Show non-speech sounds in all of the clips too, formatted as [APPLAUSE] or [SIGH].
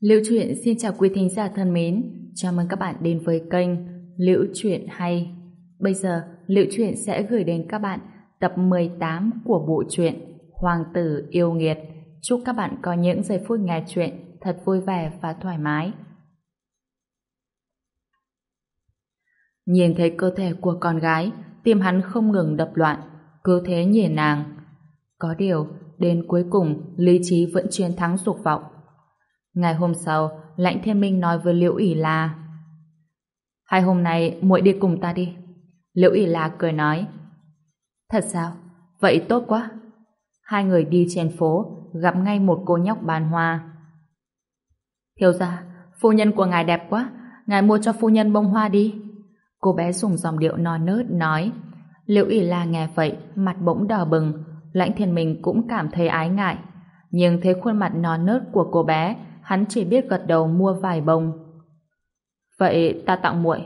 Liễu Chuyện xin chào quý thính giả thân mến, chào mừng các bạn đến với kênh Liễu Chuyện Hay. Bây giờ, Liễu Chuyện sẽ gửi đến các bạn tập 18 của bộ truyện Hoàng tử yêu nghiệt. Chúc các bạn có những giây phút nghe chuyện thật vui vẻ và thoải mái. Nhìn thấy cơ thể của con gái, tim hắn không ngừng đập loạn, cứ thế nhìn nàng. Có điều, đến cuối cùng, lý trí vẫn chiến thắng dục vọng. Ngày hôm sau, Lãnh Thiên Minh nói với Liễu ỉ là Hai hôm nay muội đi cùng ta đi. Liễu ỉ là cười nói Thật sao? Vậy tốt quá. Hai người đi trên phố, gặp ngay một cô nhóc bán hoa. Thiếu gia, phu nhân của ngài đẹp quá, ngài mua cho phu nhân bông hoa đi. Cô bé dùng dòng điệu non nớt nói. Liễu ỉ la nghe vậy, mặt bỗng đỏ bừng, lãnh thiên minh cũng cảm thấy ái ngại. Nhưng thấy khuôn mặt non nớt của cô bé, hắn chỉ biết gật đầu mua vài bông. Vậy ta tặng muội.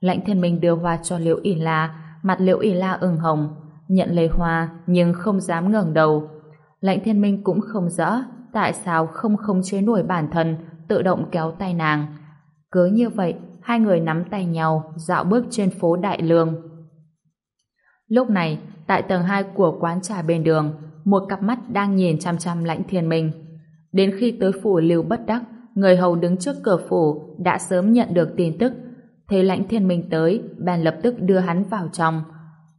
Lãnh thiên minh đưa hoa cho liễu ỉ la, mặt liễu ỉ la ửng hồng, nhận lấy hoa nhưng không dám ngẩng đầu. Lãnh thiên minh cũng không rõ tại sao không không chế nổi bản thân tự động kéo tay nàng. Cứ như vậy, hai người nắm tay nhau dạo bước trên phố Đại Lương. Lúc này, tại tầng 2 của quán trà bên đường, một cặp mắt đang nhìn chăm chăm lãnh thiên minh. Đến khi tới phủ Lưu Bất Đắc, người hầu đứng trước cửa phủ đã sớm nhận được tin tức. Thấy lãnh thiên minh tới, bèn lập tức đưa hắn vào trong.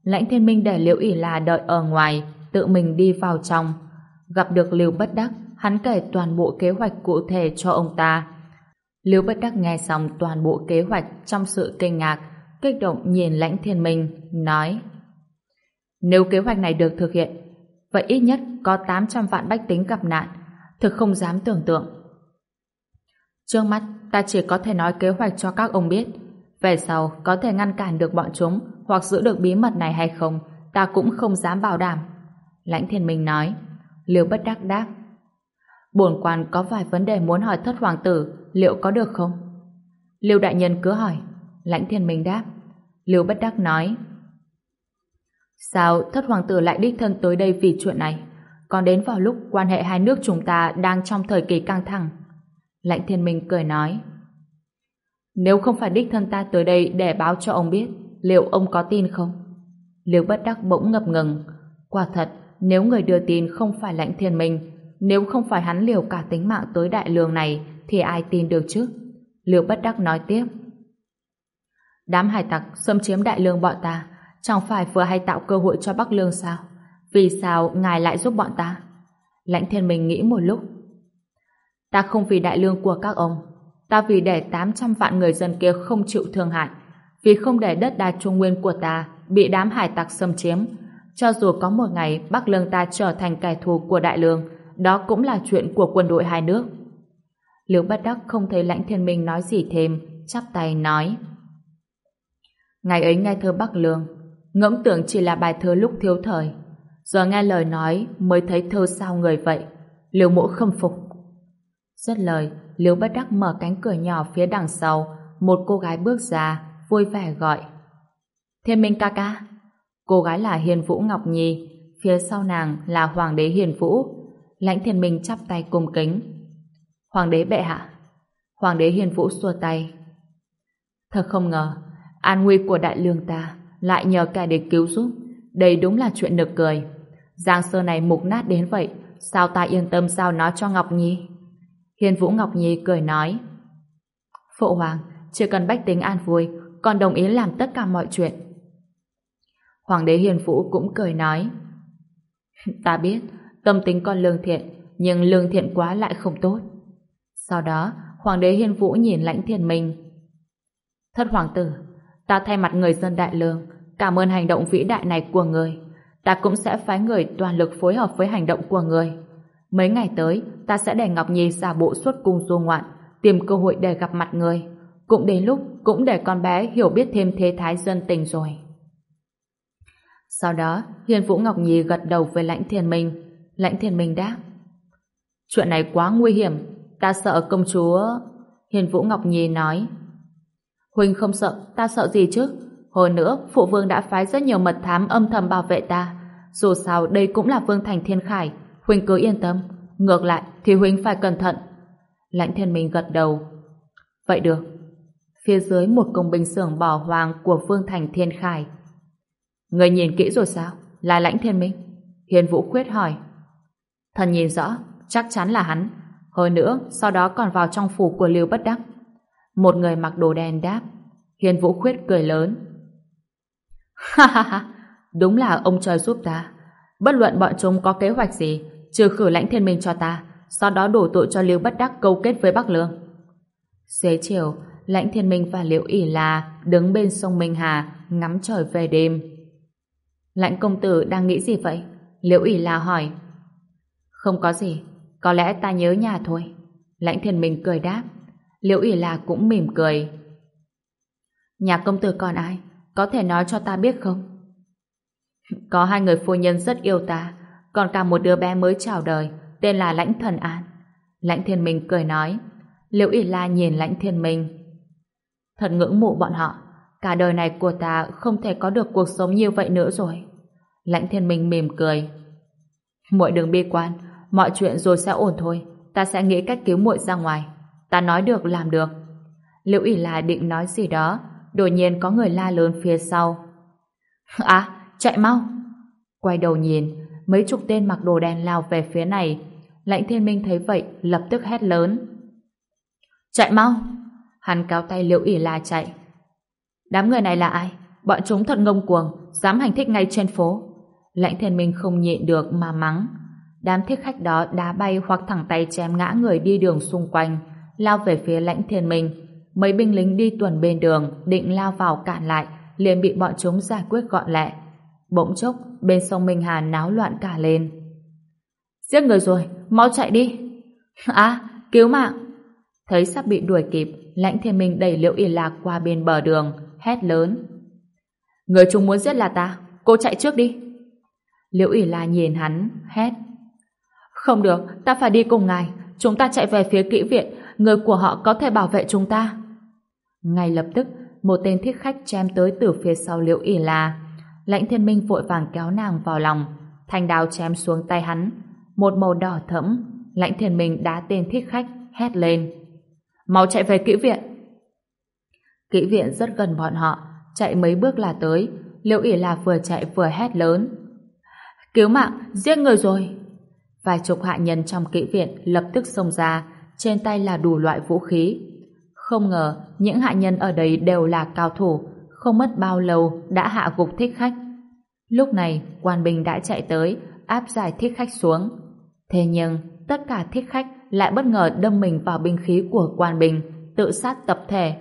Lãnh thiên minh để Liễu ỉ là đợi ở ngoài, tự mình đi vào trong. Gặp được Lưu Bất Đắc, hắn kể toàn bộ kế hoạch cụ thể cho ông ta. Lưu Bất Đắc nghe xong toàn bộ kế hoạch trong sự kinh ngạc, kích động nhìn lãnh thiên minh, nói Nếu kế hoạch này được thực hiện, vậy ít nhất có 800 vạn bách tính gặp nạn, thực không dám tưởng tượng. Trước mắt, ta chỉ có thể nói kế hoạch cho các ông biết. Về sau, có thể ngăn cản được bọn chúng hoặc giữ được bí mật này hay không, ta cũng không dám bảo đảm. Lãnh thiên minh nói. Liêu bất đắc đáp. Bổn quan có vài vấn đề muốn hỏi thất hoàng tử, liệu có được không? Liêu đại nhân cứ hỏi. Lãnh thiên minh đáp. Liêu bất đắc nói. Sao thất hoàng tử lại đích thân tới đây vì chuyện này? Còn đến vào lúc quan hệ hai nước chúng ta đang trong thời kỳ căng thẳng. Lãnh thiên minh cười nói. Nếu không phải đích thân ta tới đây để báo cho ông biết, liệu ông có tin không? Liêu bất đắc bỗng ngập ngừng. Quả thật, nếu người đưa tin không phải lãnh thiên minh, nếu không phải hắn liều cả tính mạng tới đại lương này, thì ai tin được chứ? Liêu bất đắc nói tiếp. Đám hải tặc xâm chiếm đại lương bọn ta, chẳng phải vừa hay tạo cơ hội cho Bắc Lương sao? Vì sao ngài lại giúp bọn ta? Lãnh thiên minh nghĩ một lúc. Ta không vì đại lương của các ông, ta vì để 800 vạn người dân kia không chịu thương hại, vì không để đất đai trung nguyên của ta bị đám hải tặc xâm chiếm, cho dù có một ngày Bắc Lương ta trở thành kẻ thù của Đại Lương, đó cũng là chuyện của quân đội hai nước. Liễu Bất Đắc không thấy Lãnh Thiên Minh nói gì thêm, chắp tay nói. Ngày ấy nghe thơ Bắc Lương, ngẫm tưởng chỉ là bài thơ lúc thiếu thời. Giờ nghe lời nói mới thấy thơ sao người vậy. Liễu mộ khâm phục. Rất lời, Liễu Bất Đắc mở cánh cửa nhỏ phía đằng sau, một cô gái bước ra, vui vẻ gọi. Thiên Minh ca ca. Cô gái là Hiền Vũ Ngọc Nhi, phía sau nàng là Hoàng đế Hiền Vũ. Lãnh Thiên Minh chắp tay cung kính. Hoàng đế bệ hạ. Hoàng đế Hiền Vũ xua tay. Thật không ngờ, an nguy của đại lương ta lại nhờ kẻ địch cứu giúp. Đây đúng là chuyện nực cười. Giang sơ này mục nát đến vậy, sao ta yên tâm sao nó cho Ngọc Nhi? Hiền Vũ Ngọc Nhi cười nói. Phụ hoàng, chỉ cần bách tính an vui, còn đồng ý làm tất cả mọi chuyện. Hoàng đế Hiền Vũ cũng cười nói Ta biết tâm tính con lương thiện nhưng lương thiện quá lại không tốt. Sau đó Hoàng đế Hiền Vũ nhìn lãnh thiền mình Thất hoàng tử ta thay mặt người dân đại lương cảm ơn hành động vĩ đại này của người ta cũng sẽ phái người toàn lực phối hợp với hành động của người. Mấy ngày tới ta sẽ để Ngọc Nhi giả bộ xuất cung du ngoạn tìm cơ hội để gặp mặt người. Cũng đến lúc cũng để con bé hiểu biết thêm thế thái dân tình rồi. Sau đó, Hiền Vũ Ngọc Nhi gật đầu với Lãnh Thiên Minh. Lãnh Thiên Minh đáp. Chuyện này quá nguy hiểm, ta sợ công chúa... Hiền Vũ Ngọc Nhi nói. Huynh không sợ, ta sợ gì chứ? Hồi nữa, Phụ Vương đã phái rất nhiều mật thám âm thầm bảo vệ ta. Dù sao, đây cũng là Vương Thành Thiên Khải. Huynh cứ yên tâm. Ngược lại, thì Huynh phải cẩn thận. Lãnh thiên minh gật đầu. Vậy được. Phía dưới một công binh xưởng bỏ hoang của Vương Thành Thiên Khải. Người nhìn kỹ rồi sao? Là lãnh thiên minh. Hiền Vũ Khuyết hỏi. Thần nhìn rõ, chắc chắn là hắn. Hơn nữa, sau đó còn vào trong phủ của Lưu Bất Đắc. Một người mặc đồ đen đáp. Hiền Vũ Khuyết cười lớn. Ha ha ha, đúng là ông trời giúp ta. Bất luận bọn chúng có kế hoạch gì, trừ khử lãnh thiên minh cho ta, sau đó đổ tội cho Liêu Bất Đắc câu kết với Bắc Lương. Xế chiều, lãnh thiên minh và Liễu ỉ là đứng bên sông Minh Hà ngắm trời về đêm. Lãnh công tử đang nghĩ gì vậy? Liễu ỉ là hỏi. Không có gì, có lẽ ta nhớ nhà thôi. Lãnh thiên minh cười đáp. Liễu ỉ là cũng mỉm cười. Nhà công tử còn ai? Có thể nói cho ta biết không? Có hai người phu nhân rất yêu ta, còn cả một đứa bé mới chào đời, tên là Lãnh Thần An. Lãnh Thiên Minh cười nói. Liễu ỉ la nhìn Lãnh Thiên Minh. Thật ngưỡng mộ bọn họ. Cả đời này của ta không thể có được cuộc sống như vậy nữa rồi. Lãnh Thiên Minh mỉm cười. Muội đừng bi quan, mọi chuyện rồi sẽ ổn thôi. Ta sẽ nghĩ cách cứu muội ra ngoài. Ta nói được làm được. Liễu ỉ la định nói gì đó, đột nhiên có người la lớn phía sau. À, chạy mau! Quay đầu nhìn, mấy chục tên mặc đồ đen lao về phía này. Lãnh thiên minh thấy vậy, lập tức hét lớn. Chạy mau! Hắn cao tay liễu ỉ la chạy. Đám người này là ai? Bọn chúng thật ngông cuồng, dám hành thích ngay trên phố. Lãnh thiên minh không nhịn được mà mắng. Đám thích khách đó đá bay hoặc thẳng tay chém ngã người đi đường xung quanh, lao về phía lãnh thiên minh. Mấy binh lính đi tuần bên đường, định lao vào cản lại, liền bị bọn chúng giải quyết gọn lẹ. Bỗng chốc, bên sông Minh Hà náo loạn cả lên. Giết người rồi, mau chạy đi. [LAUGHS] À, cứu mạng. Thấy sắp bị đuổi kịp, lãnh thiên minh đẩy liễu y lạc qua bên bờ đường, hét lớn. Người chúng muốn giết là ta, cô chạy trước đi. Liễu y la nhìn hắn, hét. Không được, ta phải đi cùng ngài, chúng ta chạy về phía kỹ viện, người của họ có thể bảo vệ chúng ta. Ngay lập tức, một tên thích khách chém tới từ phía sau liễu y la. Lãnh thiên minh vội vàng kéo nàng vào lòng, thanh đao chém xuống tay hắn. Một màu đỏ thẫm, lãnh thiên minh đá tên thích khách, hét lên. Mau chạy về kỹ viện. Kỹ viện rất gần bọn họ, chạy mấy bước là tới. Liễu ỉ la vừa chạy vừa hét lớn. Cứu mạng, giết người rồi. Vài chục hạ nhân trong kỹ viện lập tức xông ra, trên tay là đủ loại vũ khí. Không ngờ, những hạ nhân ở đây đều là cao thủ, không mất bao lâu đã hạ gục thích khách. Lúc này, quan binh đã chạy tới, áp giải thích khách xuống. Thế nhưng, tất cả thích khách lại bất ngờ đâm mình vào binh khí của quan binh, tự sát tập thể.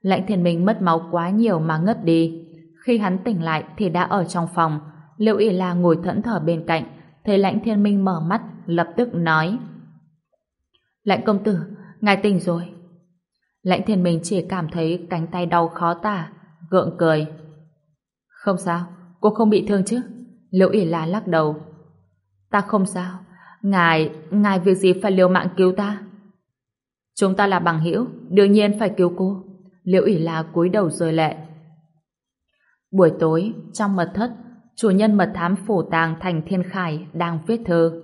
Lãnh thiên minh mất máu quá nhiều mà ngất đi. Khi hắn tỉnh lại thì đã ở trong phòng, Liệu Y La ngồi thẫn thờ bên cạnh, thấy lãnh thiên minh mở mắt, lập tức nói. Lãnh công tử, ngài tỉnh rồi. Lãnh thiên minh chỉ cảm thấy cánh tay đau khó tả, gượng cười. Không sao, cô không bị thương chứ? Liễu ỉ la lắc đầu. Ta không sao. Ngài, ngài việc gì phải liều mạng cứu ta? Chúng ta là bằng hữu, đương nhiên phải cứu cô. Liễu ỉ la cúi đầu rơi lệ. Buổi tối, trong mật thất, chủ nhân mật thám phủ tàng thành thiên khải đang viết thơ.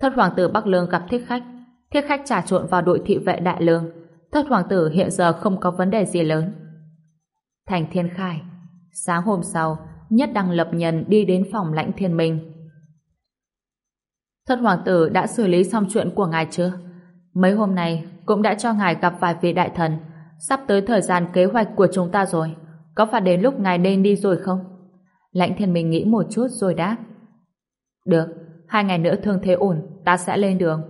Thất hoàng tử Bắc Lương gặp thiết khách. Thiết khách trà trộn vào đội thị vệ đại lương. Thất hoàng tử hiện giờ không có vấn đề gì lớn. Thành thiên khai Sáng hôm sau, Nhất Đăng Lập Nhân đi đến phòng lãnh thiên minh. Thất hoàng tử đã xử lý xong chuyện của ngài chưa? Mấy hôm nay cũng đã cho ngài gặp vài vị đại thần. Sắp tới thời gian kế hoạch của chúng ta rồi. Có phải đến lúc ngài nên đi rồi không? Lãnh thiên minh nghĩ một chút rồi đáp. Được, hai ngày nữa thương thế ổn, ta sẽ lên đường.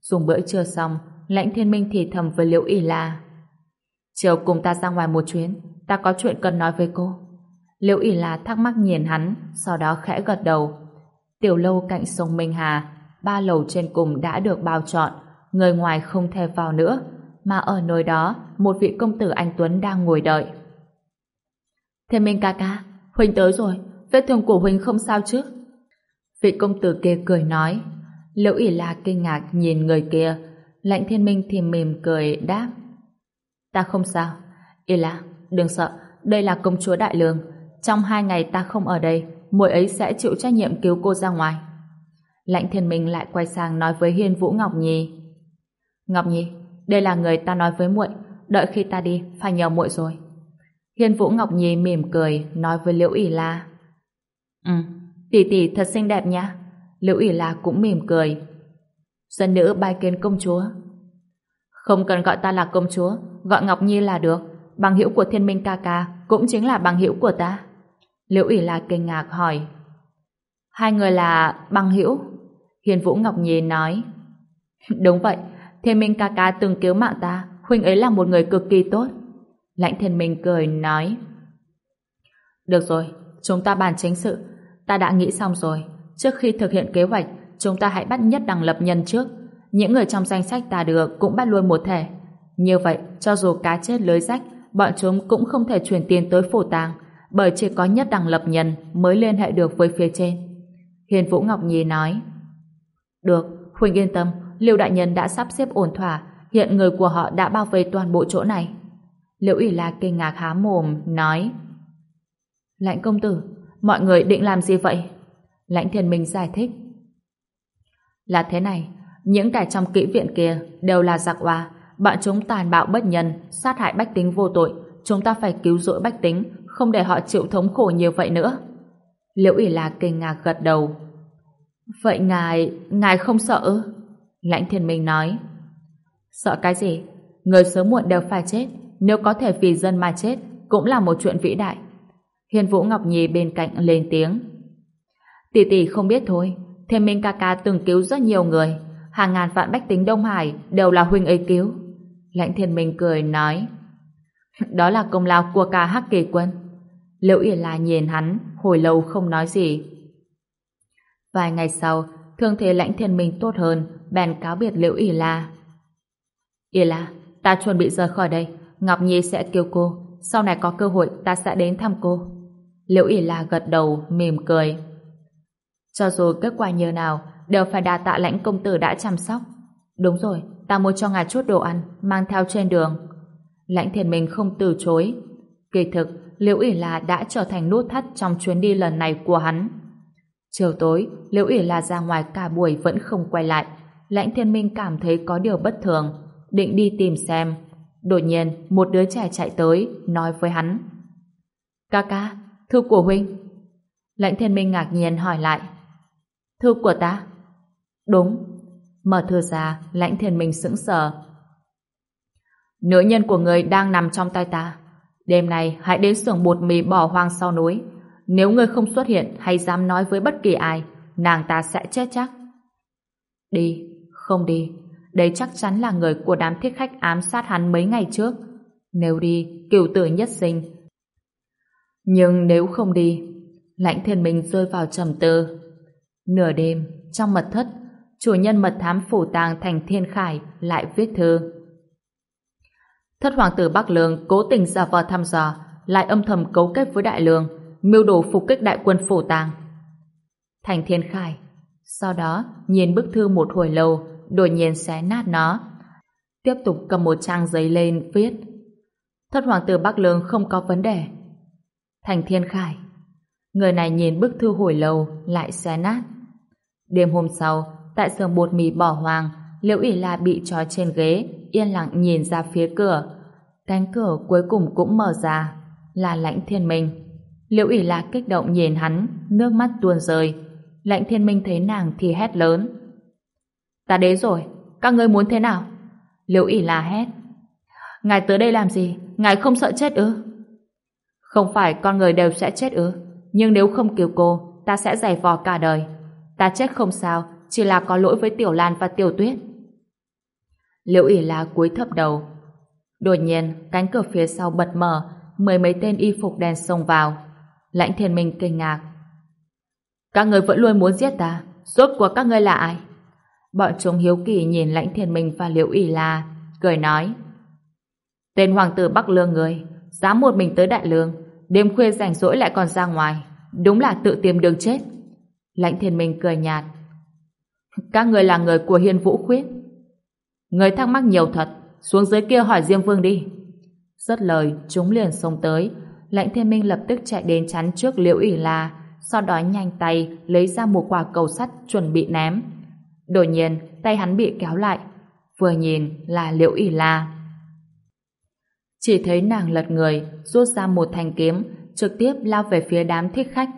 Dùng bữa trưa xong, lãnh thiên minh thì thầm với liễu y la. Chiều cùng ta ra ngoài một chuyến, ta có chuyện cần nói với cô. Liễu ỉ là thắc mắc nhìn hắn, sau đó khẽ gật đầu. Tiểu lâu cạnh sông Minh Hà, ba lầu trên cùng đã được bao trọn, người ngoài không thể vào nữa, mà ở nơi đó, một vị công tử anh Tuấn đang ngồi đợi. Thiên Minh ca ca, Huynh tới rồi, vết thương của Huynh không sao chứ? Vị công tử kia cười nói. Liễu ỉ là kinh ngạc nhìn người kia, Lãnh thiên minh thì mỉm cười đáp. Ta không sao. Yên là, đừng sợ, đây là công chúa Đại Lương. Trong hai ngày ta không ở đây, muội ấy sẽ chịu trách nhiệm cứu cô ra ngoài. Lãnh thiên minh lại quay sang nói với Hiên Vũ Ngọc Nhi. Ngọc Nhi, đây là người ta nói với muội, đợi khi ta đi phải nhờ muội rồi. Hiên Vũ Ngọc Nhi mỉm cười nói với Liễu ỉ La. Ừ, tỷ tỷ thật xinh đẹp nha. Liễu ỉ La cũng mỉm cười. Dân nữ bài kiến công chúa. Không cần gọi ta là công chúa, gọi Ngọc Nhi là được. Bằng hữu của thiên minh ca ca cũng chính là bằng hữu của ta. Liễu ủy La kinh ngạc hỏi. Hai người là bằng hữu? Hiền Vũ Ngọc Nhi nói. [LAUGHS] Đúng vậy, thiên minh ca ca từng cứu mạng ta, huynh ấy là một người cực kỳ tốt. Lãnh thiên minh cười nói. Được rồi, chúng ta bàn chính sự. Ta đã nghĩ xong rồi. Trước khi thực hiện kế hoạch, chúng ta hãy bắt nhất đẳng lập nhân trước. Những người trong danh sách ta được cũng bắt luôn một thể. Như vậy, cho dù cá chết lưới rách, bọn chúng cũng không thể chuyển tiền tới phổ tàng, bởi chỉ có nhất đẳng lập nhân mới liên hệ được với phía trên. Hiền Vũ Ngọc Nhi nói, Được, Huynh yên tâm, Liêu Đại Nhân đã sắp xếp ổn thỏa, hiện người của họ đã bao vây toàn bộ chỗ này. Liễu ỉ la kinh ngạc há mồm, nói, Lãnh công tử, mọi người định làm gì vậy? Lãnh thiên minh giải thích. Là thế này, những kẻ trong kỹ viện kia đều là giặc oa, bọn chúng tàn bạo bất nhân, sát hại bách tính vô tội, chúng ta phải cứu rỗi bách tính, không để họ chịu thống khổ như vậy nữa. Liễu ỉ là kinh ngạc gật đầu. Vậy ngài, ngài không sợ Lãnh thiên minh nói. Sợ cái gì? Người sớm muộn đều phải chết, nếu có thể vì dân mà chết, cũng là một chuyện vĩ đại. Hiền Vũ Ngọc Nhi bên cạnh lên tiếng. Tỷ tỷ không biết thôi, Thiên Minh ca ca từng cứu rất nhiều người, hàng ngàn vạn bách tính Đông Hải đều là huynh ấy cứu. Lãnh Thiên Minh cười nói, [LAUGHS] đó là công lao của cả Hắc Kỳ Quân. Liễu Yển La nhìn hắn, hồi lâu không nói gì. Vài ngày sau, thương thế Lãnh Thiên Minh tốt hơn, bèn cáo biệt Liễu Yển La. Yển La, ta chuẩn bị rời khỏi đây, Ngọc Nhi sẽ kêu cô, sau này có cơ hội ta sẽ đến thăm cô. Liễu Yển La gật đầu, mỉm cười. Cho dù kết quả như nào, đều phải đa tạ lãnh công tử đã chăm sóc. Đúng rồi, ta mua cho ngài chút đồ ăn, mang theo trên đường. Lãnh thiền minh không từ chối. Kỳ thực, Liễu ỉ là đã trở thành nút thắt trong chuyến đi lần này của hắn. Chiều tối, Liễu ỉ là ra ngoài cả buổi vẫn không quay lại. Lãnh thiên minh cảm thấy có điều bất thường, định đi tìm xem. Đột nhiên, một đứa trẻ chạy tới, nói với hắn. Ca ca, thư của huynh. Lãnh thiên minh ngạc nhiên hỏi lại. Thư của ta? Đúng. Mở thư ra, lãnh thiên minh sững sờ. Nữ nhân của người đang nằm trong tay ta. Đêm nay hãy đến xưởng bột mì bỏ hoang sau núi. Nếu người không xuất hiện hay dám nói với bất kỳ ai, nàng ta sẽ chết chắc. Đi, không đi. Đấy chắc chắn là người của đám thiết khách ám sát hắn mấy ngày trước. Nếu đi, cửu tử nhất sinh. Nhưng nếu không đi, lãnh thiên minh rơi vào trầm tư. Nửa đêm, trong mật thất, chủ nhân mật thám phủ tàng thành thiên khải lại viết thư. Thất hoàng tử Bắc Lương cố tình giả vờ thăm dò, lại âm thầm cấu kết với đại lương, mưu đồ phục kích đại quân phủ tàng. Thành thiên khải, sau đó nhìn bức thư một hồi lâu, đột nhiên xé nát nó. Tiếp tục cầm một trang giấy lên viết Thất hoàng tử Bắc Lương không có vấn đề. Thành thiên khải, người này nhìn bức thư hồi lâu lại xé nát. Đêm hôm sau, tại sườn bột mì bỏ hoang, Liễu ỉ La bị trói trên ghế, yên lặng nhìn ra phía cửa. Cánh cửa cuối cùng cũng mở ra, là Lãnh Thiên Minh. Liễu ỉ La kích động nhìn hắn, nước mắt tuôn rơi. Lãnh Thiên Minh thấy nàng thì hét lớn. Ta đến rồi, các ngươi muốn thế nào? Liễu ỉ La hét. Ngài tới đây làm gì? Ngài không sợ chết ư? Không phải con người đều sẽ chết ư? Nhưng nếu không cứu cô, ta sẽ giày vò cả đời. Ta chết không sao, chỉ là có lỗi với Tiểu Lan và Tiểu Tuyết. Liễu ỉ la cúi thấp đầu. Đột nhiên, cánh cửa phía sau bật mở, mười mấy tên y phục đen xông vào. Lãnh thiên minh kinh ngạc. Các người vẫn luôn muốn giết ta, rốt của các ngươi là ai? Bọn chúng hiếu kỳ nhìn lãnh thiên minh và liễu ỉ la, cười nói. Tên hoàng tử Bắc Lương người, dám một mình tới Đại Lương, đêm khuya rảnh rỗi lại còn ra ngoài, đúng là tự tìm đường chết. Lãnh thiên minh cười nhạt. Các người là người của hiên vũ khuyết. Người thắc mắc nhiều thật, xuống dưới kia hỏi Diêm Vương đi. Rất lời, chúng liền xông tới. Lãnh thiên minh lập tức chạy đến chắn trước liễu ỉ la, sau đó nhanh tay lấy ra một quả cầu sắt chuẩn bị ném. Đột nhiên, tay hắn bị kéo lại. vừa nhìn là Liễu ỉ la. Chỉ thấy nàng lật người, rút ra một thanh kiếm, trực tiếp lao về phía đám thích khách.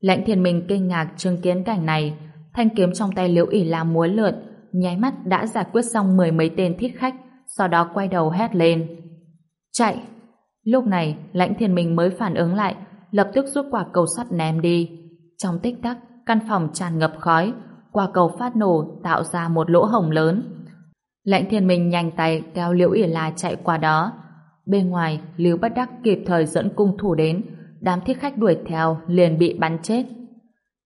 Lãnh thiên minh kinh ngạc chứng kiến cảnh này, thanh kiếm trong tay Liễu ỉ la múa lượn, nháy mắt đã giải quyết xong mười mấy tên thích khách, sau đó quay đầu hét lên. Chạy! Lúc này, lãnh thiên minh mới phản ứng lại, lập tức rút quả cầu sắt ném đi. Trong tích tắc, căn phòng tràn ngập khói, quả cầu phát nổ tạo ra một lỗ hổng lớn. Lãnh thiên minh nhanh tay kéo liễu ỉ la chạy qua đó. Bên ngoài, Lưu Bất Đắc kịp thời dẫn cung thủ đến, đám thiết khách đuổi theo liền bị bắn chết.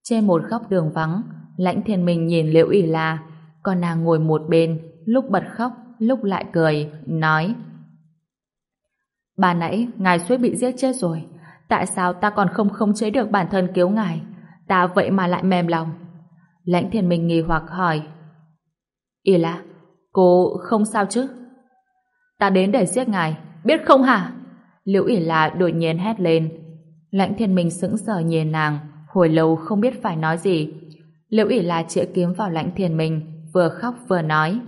Trên một góc đường vắng, lãnh thiên minh nhìn liễu ỉ la, còn nàng ngồi một bên, lúc bật khóc, lúc lại cười, nói Bà nãy, ngài suýt bị giết chết rồi, tại sao ta còn không khống chế được bản thân cứu ngài? Ta vậy mà lại mềm lòng. Lãnh thiên minh nghi hoặc hỏi. Y la cô không sao chứ? Ta đến để giết ngài, biết không hả? Liễu ỉ là đột nhiên hét lên. Lãnh thiên minh sững sờ nhìn nàng, hồi lâu không biết phải nói gì. Liễu ỉ là chĩa kiếm vào lãnh thiên minh, vừa khóc vừa nói.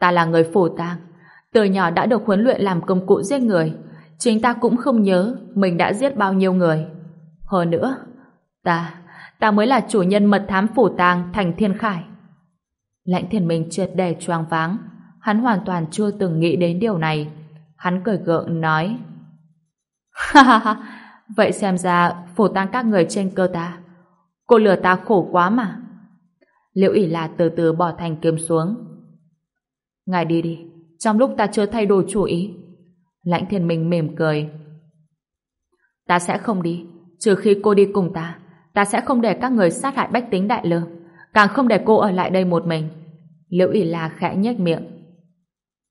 Ta là người phủ tang, từ nhỏ đã được huấn luyện làm công cụ giết người. Chính ta cũng không nhớ mình đã giết bao nhiêu người. Hơn nữa, ta, ta mới là chủ nhân mật thám phủ tang thành thiên khải. Lãnh thiên minh trượt đề choáng váng, hắn hoàn toàn chưa từng nghĩ đến điều này. Hắn cười gượng nói, ha ha ha, vậy xem ra phủ tang các người trên cơ ta. Cô lừa ta khổ quá mà. Liễu ỉ là từ từ bỏ thành kiếm xuống. Ngài đi đi, trong lúc ta chưa thay đổi chủ ý. Lãnh thiên minh mỉm cười. Ta sẽ không đi, trừ khi cô đi cùng ta. Ta sẽ không để các người sát hại bách tính đại lương, càng không để cô ở lại đây một mình. Liễu ỉ là khẽ nhếch miệng.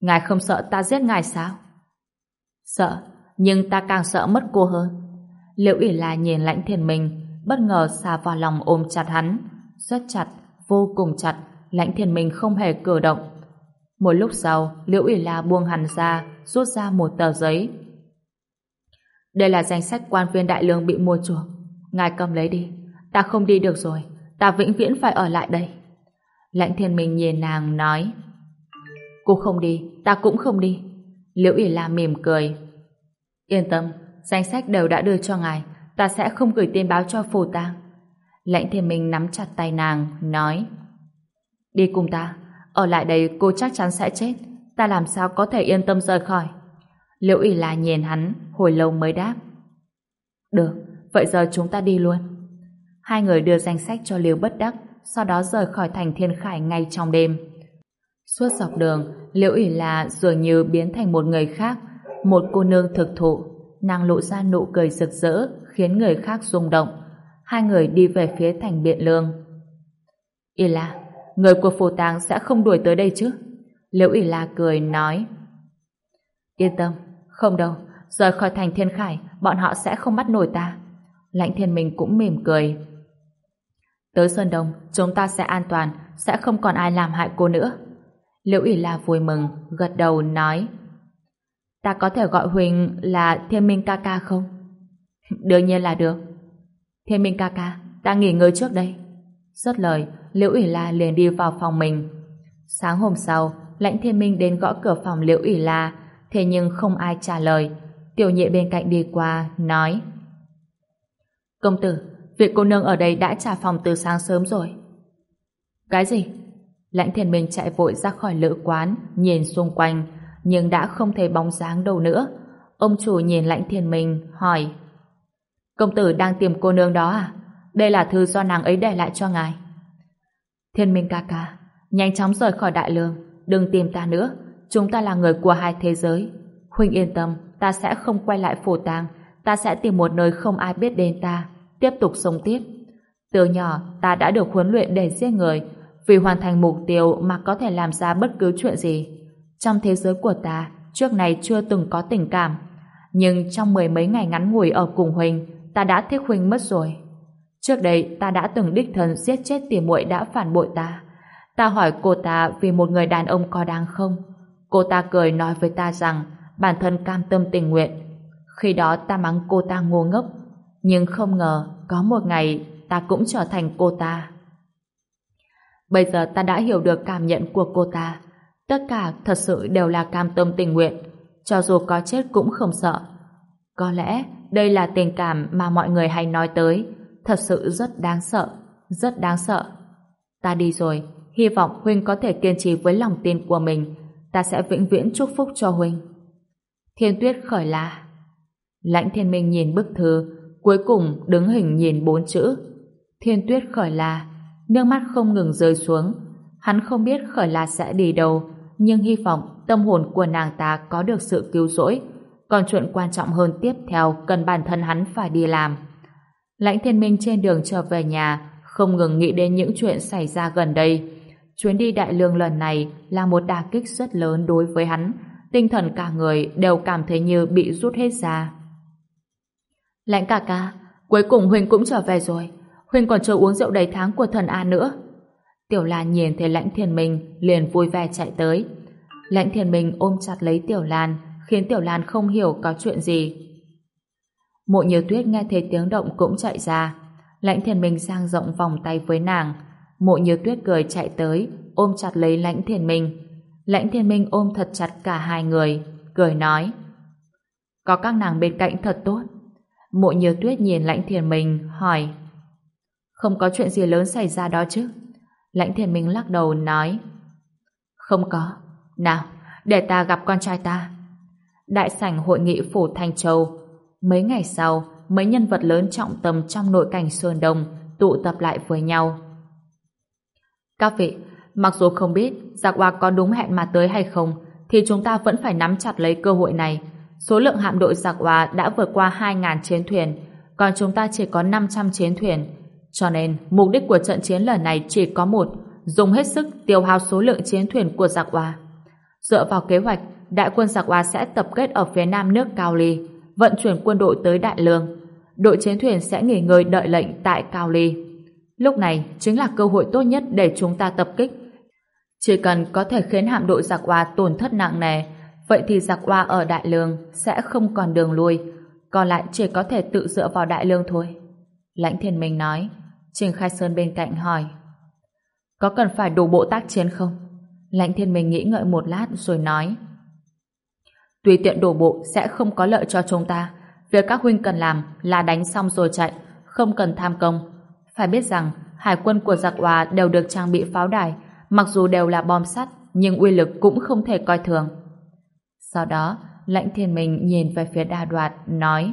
Ngài không sợ ta giết ngài sao? Sợ, nhưng ta càng sợ mất cô hơn. Liễu ỉ là nhìn lãnh thiền mình bất ngờ xà vào lòng ôm chặt hắn, rất chặt, vô cùng chặt, lãnh thiền mình không hề cử động. Một lúc sau, Liễu ỉ la buông hắn ra, rút ra một tờ giấy. Đây là danh sách quan viên đại lương bị mua chuộc. Ngài cầm lấy đi. Ta không đi được rồi. Ta vĩnh viễn phải ở lại đây. Lãnh thiên mình nhìn nàng nói Cô không đi, ta cũng không đi. Liễu ỉ la mỉm cười. Yên tâm, danh sách đều đã đưa cho ngài. Ta sẽ không gửi tin báo cho phù tang. Lãnh thiên minh nắm chặt tay nàng, nói Đi cùng ta, ở lại đây cô chắc chắn sẽ chết. Ta làm sao có thể yên tâm rời khỏi? Liễu ỉ la nhìn hắn, hồi lâu mới đáp. Được, vậy giờ chúng ta đi luôn. Hai người đưa danh sách cho Liễu bất đắc, sau đó rời khỏi thành thiên khải ngay trong đêm. Suốt dọc đường, Liễu ỉ là dường như biến thành một người khác, một cô nương thực thụ. Nàng lộ ra nụ cười rực rỡ, khiến người khác rung động. Hai người đi về phía thành Biện Lương. Y là, người của phù tàng sẽ không đuổi tới đây chứ? Liễu ỉ là cười nói. Yên tâm, không đâu, rời khỏi thành thiên khải, bọn họ sẽ không bắt nổi ta. Lãnh thiên minh cũng mỉm cười. Tới Sơn Đông, chúng ta sẽ an toàn, sẽ không còn ai làm hại cô nữa. Liễu ỉ la vui mừng, gật đầu nói. Ta có thể gọi Huỳnh là Thiên Minh ca ca không? [LAUGHS] Đương nhiên là được. Thiên Minh ca ca, ta nghỉ ngơi trước đây. Rất lời, Liễu ỉ la liền đi vào phòng mình. Sáng hôm sau, Lãnh Thiên Minh đến gõ cửa phòng Liễu ỉ la, thế nhưng không ai trả lời. Tiểu nhị bên cạnh đi qua, nói Công tử, việc cô nương ở đây đã trả phòng từ sáng sớm rồi. Cái gì? Lãnh Thiên Minh chạy vội ra khỏi lữ quán, nhìn xung quanh, nhưng đã không thấy bóng dáng đâu nữa. Ông chủ nhìn Lãnh Thiên Minh, hỏi Công tử đang tìm cô nương đó à? Đây là thư do nàng ấy để lại cho ngài. Thiên Minh ca ca, nhanh chóng rời khỏi đại lương, đừng tìm ta nữa, chúng ta là người của hai thế giới. Huynh yên tâm, ta sẽ không quay lại phổ tàng, ta sẽ tìm một nơi không ai biết đến ta, tiếp tục sống tiếp. Từ nhỏ, ta đã được huấn luyện để giết người, vì hoàn thành mục tiêu mà có thể làm ra bất cứ chuyện gì. Trong thế giới của ta, trước này chưa từng có tình cảm, nhưng trong mười mấy ngày ngắn ngủi ở cùng Huynh, ta đã thích Huynh mất rồi. Trước đây ta đã từng đích thân giết chết tỉ muội đã phản bội ta. Ta hỏi cô ta vì một người đàn ông có đáng không? Cô ta cười nói với ta rằng bản thân cam tâm tình nguyện. Khi đó ta mắng cô ta ngu ngốc. Nhưng không ngờ có một ngày ta cũng trở thành cô ta. Bây giờ ta đã hiểu được cảm nhận của cô ta. Tất cả thật sự đều là cam tâm tình nguyện. Cho dù có chết cũng không sợ. Có lẽ đây là tình cảm mà mọi người hay nói tới. Thật sự rất đáng sợ. Rất đáng sợ. Ta đi rồi. Hy vọng Huynh có thể kiên trì với lòng tin của mình. Ta sẽ vĩnh viễn chúc phúc cho Huynh. Thiên tuyết khởi la. Lãnh thiên minh nhìn bức thư, cuối cùng đứng hình nhìn bốn chữ. Thiên tuyết khởi la. Nước mắt không ngừng rơi xuống. Hắn không biết khởi la sẽ đi đâu, nhưng hy vọng tâm hồn của nàng ta có được sự cứu rỗi. Còn chuyện quan trọng hơn tiếp theo cần bản thân hắn phải đi làm. Lãnh thiên minh trên đường trở về nhà không ngừng nghĩ đến những chuyện xảy ra gần đây. Chuyến đi đại lương lần này là một đả kích rất lớn đối với hắn. Tinh thần cả người đều cảm thấy như bị rút hết ra. Lãnh ca ca, cuối cùng Huynh cũng trở về rồi. Huynh còn chưa uống rượu đầy tháng của thần A nữa. Tiểu Lan nhìn thấy Lãnh Thiên Minh, liền vui vẻ chạy tới. Lãnh Thiên Minh ôm chặt lấy Tiểu Lan, khiến Tiểu Lan không hiểu có chuyện gì. Mộ như tuyết nghe thấy tiếng động cũng chạy ra. Lãnh Thiên Minh sang rộng vòng tay với nàng. Mộ như tuyết cười chạy tới, ôm chặt lấy Lãnh Thiên Minh. Lãnh Thiên Minh ôm thật chặt cả hai người, cười nói, Có các nàng bên cạnh thật tốt. Mộ như tuyết nhìn Lãnh Thiên Minh, hỏi không có chuyện gì lớn xảy ra đó chứ? Lãnh thiền Minh lắc đầu nói Không có. Nào, để ta gặp con trai ta. Đại sảnh hội nghị phủ Thanh Châu. Mấy ngày sau, mấy nhân vật lớn trọng tầm trong nội cảnh Sơn Đông tụ tập lại với nhau. Các vị, mặc dù không biết dạ Giặc Hoa có đúng hẹn mà tới hay không, thì chúng ta vẫn phải nắm chặt lấy cơ hội này. Số lượng hạm đội dạ Giặc Hoa đã vượt qua 2.000 chiến thuyền, còn chúng ta chỉ có 500 chiến thuyền. Cho nên, mục đích của trận chiến lần này chỉ có một, dùng hết sức tiêu hao số lượng chiến thuyền của giặc Oa. Dựa vào kế hoạch, đại quân giặc Oa sẽ tập kết ở phía nam nước Cao Ly, vận chuyển quân đội tới Đại Lương. Đội chiến thuyền sẽ nghỉ ngơi đợi lệnh tại Cao Ly. Lúc này chính là cơ hội tốt nhất để chúng ta tập kích. Chỉ cần có thể khiến hạm đội giặc Oa tổn thất nặng nề, vậy thì giặc Oa ở Đại Lương sẽ không còn đường lui, còn lại chỉ có thể tự dựa vào Đại Lương thôi. Lãnh Thiên Minh nói, Trình Khai Sơn bên cạnh hỏi. Có cần phải đủ bộ tác chiến không? Lãnh Thiên Minh nghĩ ngợi một lát rồi nói. Tùy tiện đổ bộ sẽ không có lợi cho chúng ta. Việc các huynh cần làm là đánh xong rồi chạy Không cần tham công. Phải biết rằng hải quân của giặc hòa đều được trang bị pháo đài Mặc dù đều là bom sắt Nhưng uy lực cũng không thể coi thường. Sau đó Lãnh Thiên Minh nhìn về phía đa đoạt Nói.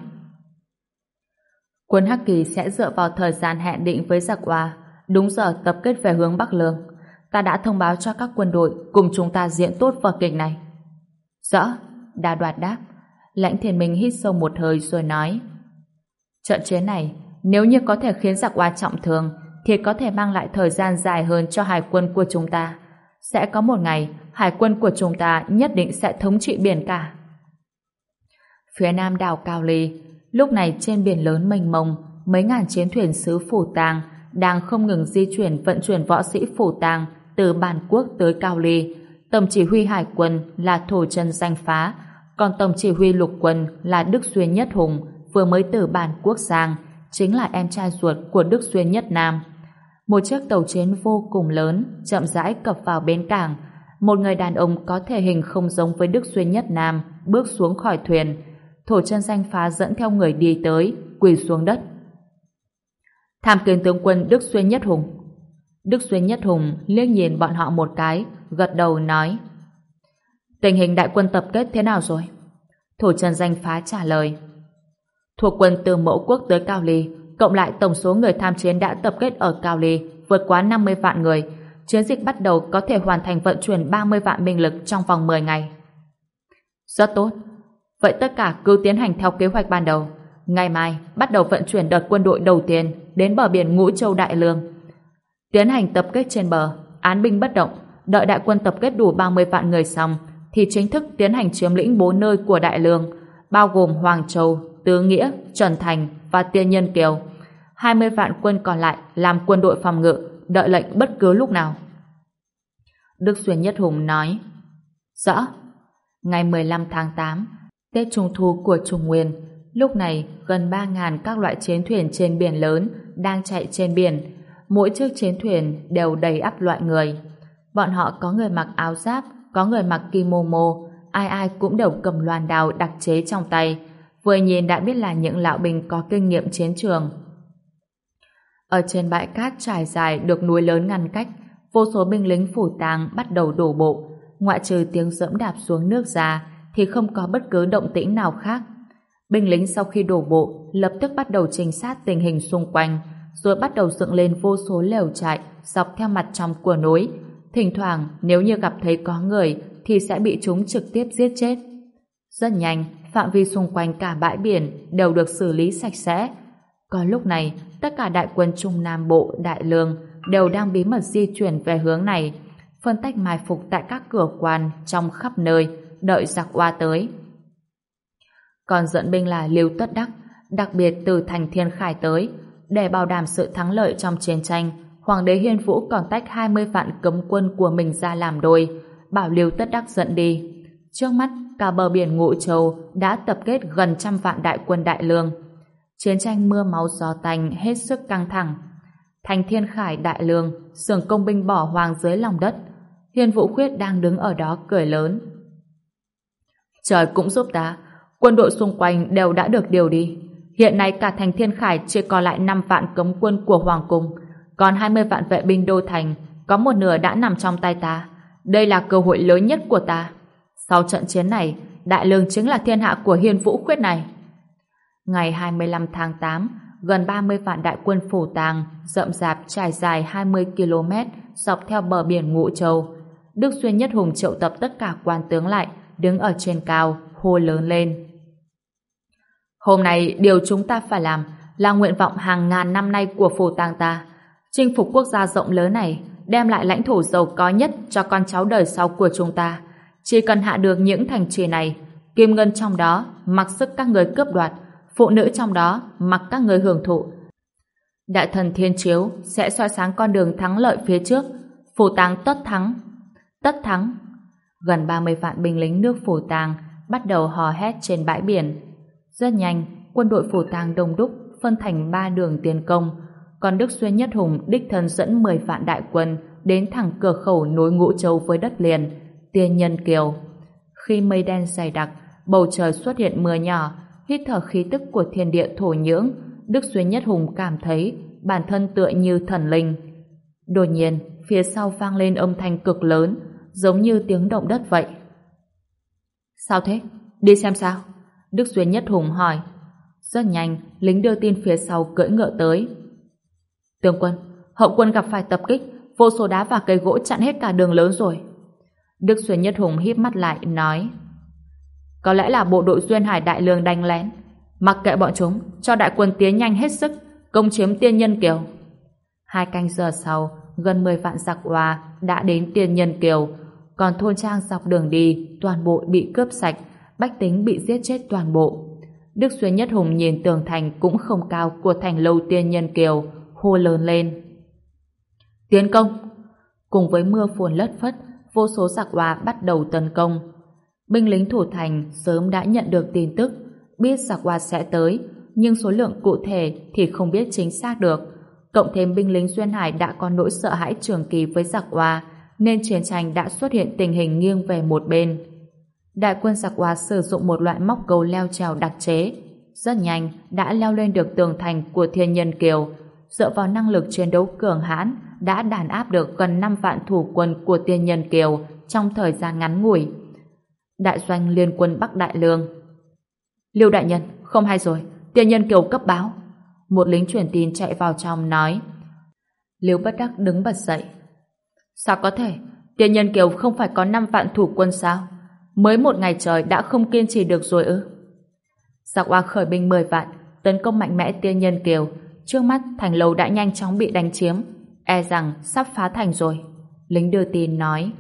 Quân Hắc Kỳ sẽ dựa vào thời gian hẹn định với giặc oa, đúng giờ tập kết về hướng Bắc Lương. Ta đã thông báo cho các quân đội cùng chúng ta diễn tốt vở kịch này. Rõ, đa đoạt đáp. Lãnh thiền minh hít sâu một hơi rồi nói Trận chiến này, nếu như có thể khiến giặc oa trọng thương, thì có thể mang lại thời gian dài hơn cho hải quân của chúng ta. Sẽ có một ngày, hải quân của chúng ta nhất định sẽ thống trị biển cả. Phía nam đảo Cao Ly, Lúc này trên biển lớn mênh mông, mấy ngàn chiến thuyền sứ phủ tàng đang không ngừng di chuyển vận chuyển võ sĩ phủ tàng từ bản quốc tới Cao Ly. Tổng chỉ huy hải quân là Thổ Trần Danh Phá, còn tổng chỉ huy lục quân là Đức Xuyên Nhất Hùng, vừa mới từ bản quốc sang, chính là em trai ruột của Đức Xuyên Nhất Nam. Một chiếc tàu chiến vô cùng lớn, chậm rãi cập vào bến cảng. Một người đàn ông có thể hình không giống với Đức Xuyên Nhất Nam bước xuống khỏi thuyền, thổ chân danh phá dẫn theo người đi tới, quỳ xuống đất. Tham kiến tướng quân Đức Xuyên Nhất Hùng. Đức Xuyên Nhất Hùng liếc nhìn bọn họ một cái, gật đầu nói. Tình hình đại quân tập kết thế nào rồi? Thổ chân danh phá trả lời. Thuộc quân từ mẫu quốc tới Cao Ly, cộng lại tổng số người tham chiến đã tập kết ở Cao Ly vượt quá 50 vạn người. Chiến dịch bắt đầu có thể hoàn thành vận chuyển 30 vạn binh lực trong vòng 10 ngày. Rất tốt, Vậy tất cả cứ tiến hành theo kế hoạch ban đầu. Ngày mai, bắt đầu vận chuyển đợt quân đội đầu tiên đến bờ biển Ngũ Châu Đại Lương. Tiến hành tập kết trên bờ, án binh bất động, đợi đại quân tập kết đủ 30 vạn người xong, thì chính thức tiến hành chiếm lĩnh bốn nơi của Đại Lương, bao gồm Hoàng Châu, Tứ Nghĩa, Trần Thành và Tiên Nhân Kiều. 20 vạn quân còn lại làm quân đội phòng ngự, đợi lệnh bất cứ lúc nào. Đức Xuyên Nhất Hùng nói Rõ. Ngày 15 tháng 8, Tết Trung Thu của Trung Nguyên. Lúc này, gần 3.000 các loại chiến thuyền trên biển lớn đang chạy trên biển. mỗi chiếc chiến thuyền đều đầy ắp loại người. Bọn họ có người mặc áo giáp, có người mặc kimono, ai ai cũng đều cầm loàn đào đặc chế trong tay, vừa nhìn đã biết là những lão binh có kinh nghiệm chiến trường. Ở trên bãi cát trải dài được núi lớn ngăn cách, vô số binh lính phủ tàng bắt đầu đổ bộ, ngoại trừ tiếng dẫm đạp xuống nước ra thì không có bất cứ động tĩnh nào khác. Binh lính sau khi đổ bộ lập tức bắt đầu trinh sát tình hình xung quanh, rồi bắt đầu dựng lên vô số lều trại dọc theo mặt trong của núi. Thỉnh thoảng nếu như gặp thấy có người thì sẽ bị chúng trực tiếp giết chết. Rất nhanh, phạm vi xung quanh cả bãi biển đều được xử lý sạch sẽ. Có lúc này, tất cả đại quân Trung Nam Bộ, Đại Lương đều đang bí mật di chuyển về hướng này, phân tách mai phục tại các cửa quan trong khắp nơi, đợi giặc oa tới. Còn dẫn binh là Lưu Tất Đắc, đặc biệt từ thành Thiên Khải tới, để bảo đảm sự thắng lợi trong chiến tranh, Hoàng đế Hiên Vũ còn tách 20 vạn cấm quân của mình ra làm đôi, bảo Lưu Tất Đắc dẫn đi. Trước mắt, cả bờ biển Ngụ Châu đã tập kết gần trăm vạn đại quân đại lương. Chiến tranh mưa máu gió tanh hết sức căng thẳng. Thành Thiên Khải đại lương, sưởng công binh bỏ hoang dưới lòng đất. Hiên Vũ Khuyết đang đứng ở đó cười lớn. Trời cũng giúp ta, quân đội xung quanh đều đã được điều đi. Hiện nay cả thành Thiên Khải chỉ còn lại 5 vạn cấm quân của Hoàng Cung, còn 20 vạn vệ binh đô thành, có một nửa đã nằm trong tay ta. Đây là cơ hội lớn nhất của ta. Sau trận chiến này, Đại Lương chính là thiên hạ của Hiên Vũ Khuyết này. Ngày 25 tháng 8, gần 30 vạn đại quân phủ tàng, rậm rạp trải dài 20 km dọc theo bờ biển Ngũ Châu. Đức Xuyên Nhất Hùng triệu tập tất cả quan tướng lại, đứng ở trên cao, hô lớn lên. Hôm nay, điều chúng ta phải làm là nguyện vọng hàng ngàn năm nay của phủ tàng ta. Chinh phục quốc gia rộng lớn này, đem lại lãnh thổ giàu có nhất cho con cháu đời sau của chúng ta. Chỉ cần hạ được những thành trì này, kim ngân trong đó mặc sức các người cướp đoạt, phụ nữ trong đó mặc các người hưởng thụ. Đại thần Thiên Chiếu sẽ soi sáng con đường thắng lợi phía trước, phủ tàng tất thắng. Tất thắng. Gần 30 vạn binh lính nước phủ tàng bắt đầu hò hét trên bãi biển. Rất nhanh, quân đội phủ tàng đông đúc phân thành ba đường tiến công, còn Đức Xuyên Nhất Hùng đích thân dẫn 10 vạn đại quân đến thẳng cửa khẩu nối ngũ châu với đất liền, tiên nhân kiều. Khi mây đen dày đặc, bầu trời xuất hiện mưa nhỏ, hít thở khí tức của thiên địa thổ nhưỡng, Đức Xuyên Nhất Hùng cảm thấy bản thân tựa như thần linh. Đột nhiên, phía sau vang lên âm thanh cực lớn, giống như tiếng động đất vậy. Sao thế? Đi xem sao? Đức Xuyên Nhất Hùng hỏi. Rất nhanh, lính đưa tin phía sau cưỡi ngựa tới. Tướng quân, hậu quân gặp phải tập kích, vô số đá và cây gỗ chặn hết cả đường lớn rồi. Đức Xuyên Nhất Hùng híp mắt lại, nói Có lẽ là bộ đội Duyên Hải Đại Lương đánh lén. Mặc kệ bọn chúng, cho đại quân tiến nhanh hết sức, công chiếm tiên nhân kiều. Hai canh giờ sau, gần 10 vạn giặc hòa đã đến tiên nhân kiều, còn thôn trang dọc đường đi toàn bộ bị cướp sạch, bách tính bị giết chết toàn bộ. Đức Xuyên Nhất Hùng nhìn tường thành cũng không cao của thành lâu tiên nhân kiều, hô lớn lên. Tiến công! Cùng với mưa phùn lất phất, vô số giặc hòa bắt đầu tấn công. Binh lính thủ thành sớm đã nhận được tin tức, biết giặc hòa sẽ tới, nhưng số lượng cụ thể thì không biết chính xác được. Cộng thêm binh lính Duyên Hải đã có nỗi sợ hãi trường kỳ với giặc hòa, nên chiến tranh đã xuất hiện tình hình nghiêng về một bên. Đại quân giặc hòa sử dụng một loại móc câu leo trèo đặc chế, rất nhanh đã leo lên được tường thành của thiên nhân kiều, dựa vào năng lực chiến đấu cường hãn đã đàn áp được gần 5 vạn thủ quân của Thiên nhân kiều trong thời gian ngắn ngủi. Đại doanh liên quân Bắc Đại Lương Lưu đại nhân, không hay rồi, Thiên nhân kiều cấp báo. Một lính truyền tin chạy vào trong nói. Lưu bất đắc đứng bật dậy. Sao có thể? Tiên nhân kiều không phải có 5 vạn thủ quân sao? Mới một ngày trời đã không kiên trì được rồi ư? Giặc oa khởi binh 10 vạn, tấn công mạnh mẽ tiên nhân kiều. Trước mắt thành lầu đã nhanh chóng bị đánh chiếm, e rằng sắp phá thành rồi. Lính đưa tin nói.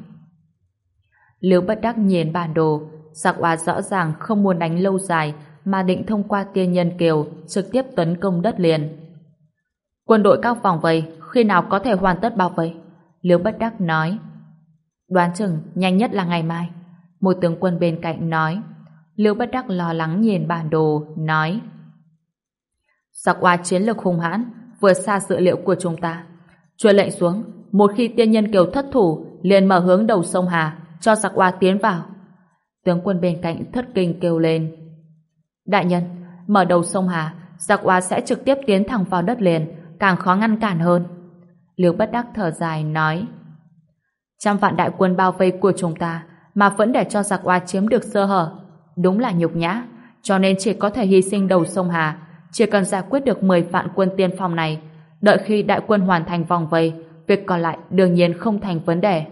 Liễu bất đắc nhìn bản đồ, giặc oa rõ ràng không muốn đánh lâu dài mà định thông qua tiên nhân kiều trực tiếp tấn công đất liền. Quân đội các vòng vây khi nào có thể hoàn tất bao vây? Liễu bất đắc nói. Đoán chừng nhanh nhất là ngày mai. Một tướng quân bên cạnh nói. Liễu bất đắc lo lắng nhìn bản đồ, nói. Giặc oa chiến lược hung hãn, vượt xa dự liệu của chúng ta. Truyền lệnh xuống, một khi tiên nhân kiều thất thủ, liền mở hướng đầu sông Hà, cho giặc oa tiến vào. Tướng quân bên cạnh thất kinh kêu lên. Đại nhân, mở đầu sông Hà, giặc oa sẽ trực tiếp tiến thẳng vào đất liền, càng khó ngăn cản hơn. Liêu bất đắc thở dài nói. Trăm vạn đại quân bao vây của chúng ta, mà vẫn để cho giặc oa chiếm được sơ hở. Đúng là nhục nhã, cho nên chỉ có thể hy sinh đầu sông Hà, chỉ cần giải quyết được 10 vạn quân tiên phong này, đợi khi đại quân hoàn thành vòng vây, việc còn lại đương nhiên không thành vấn đề.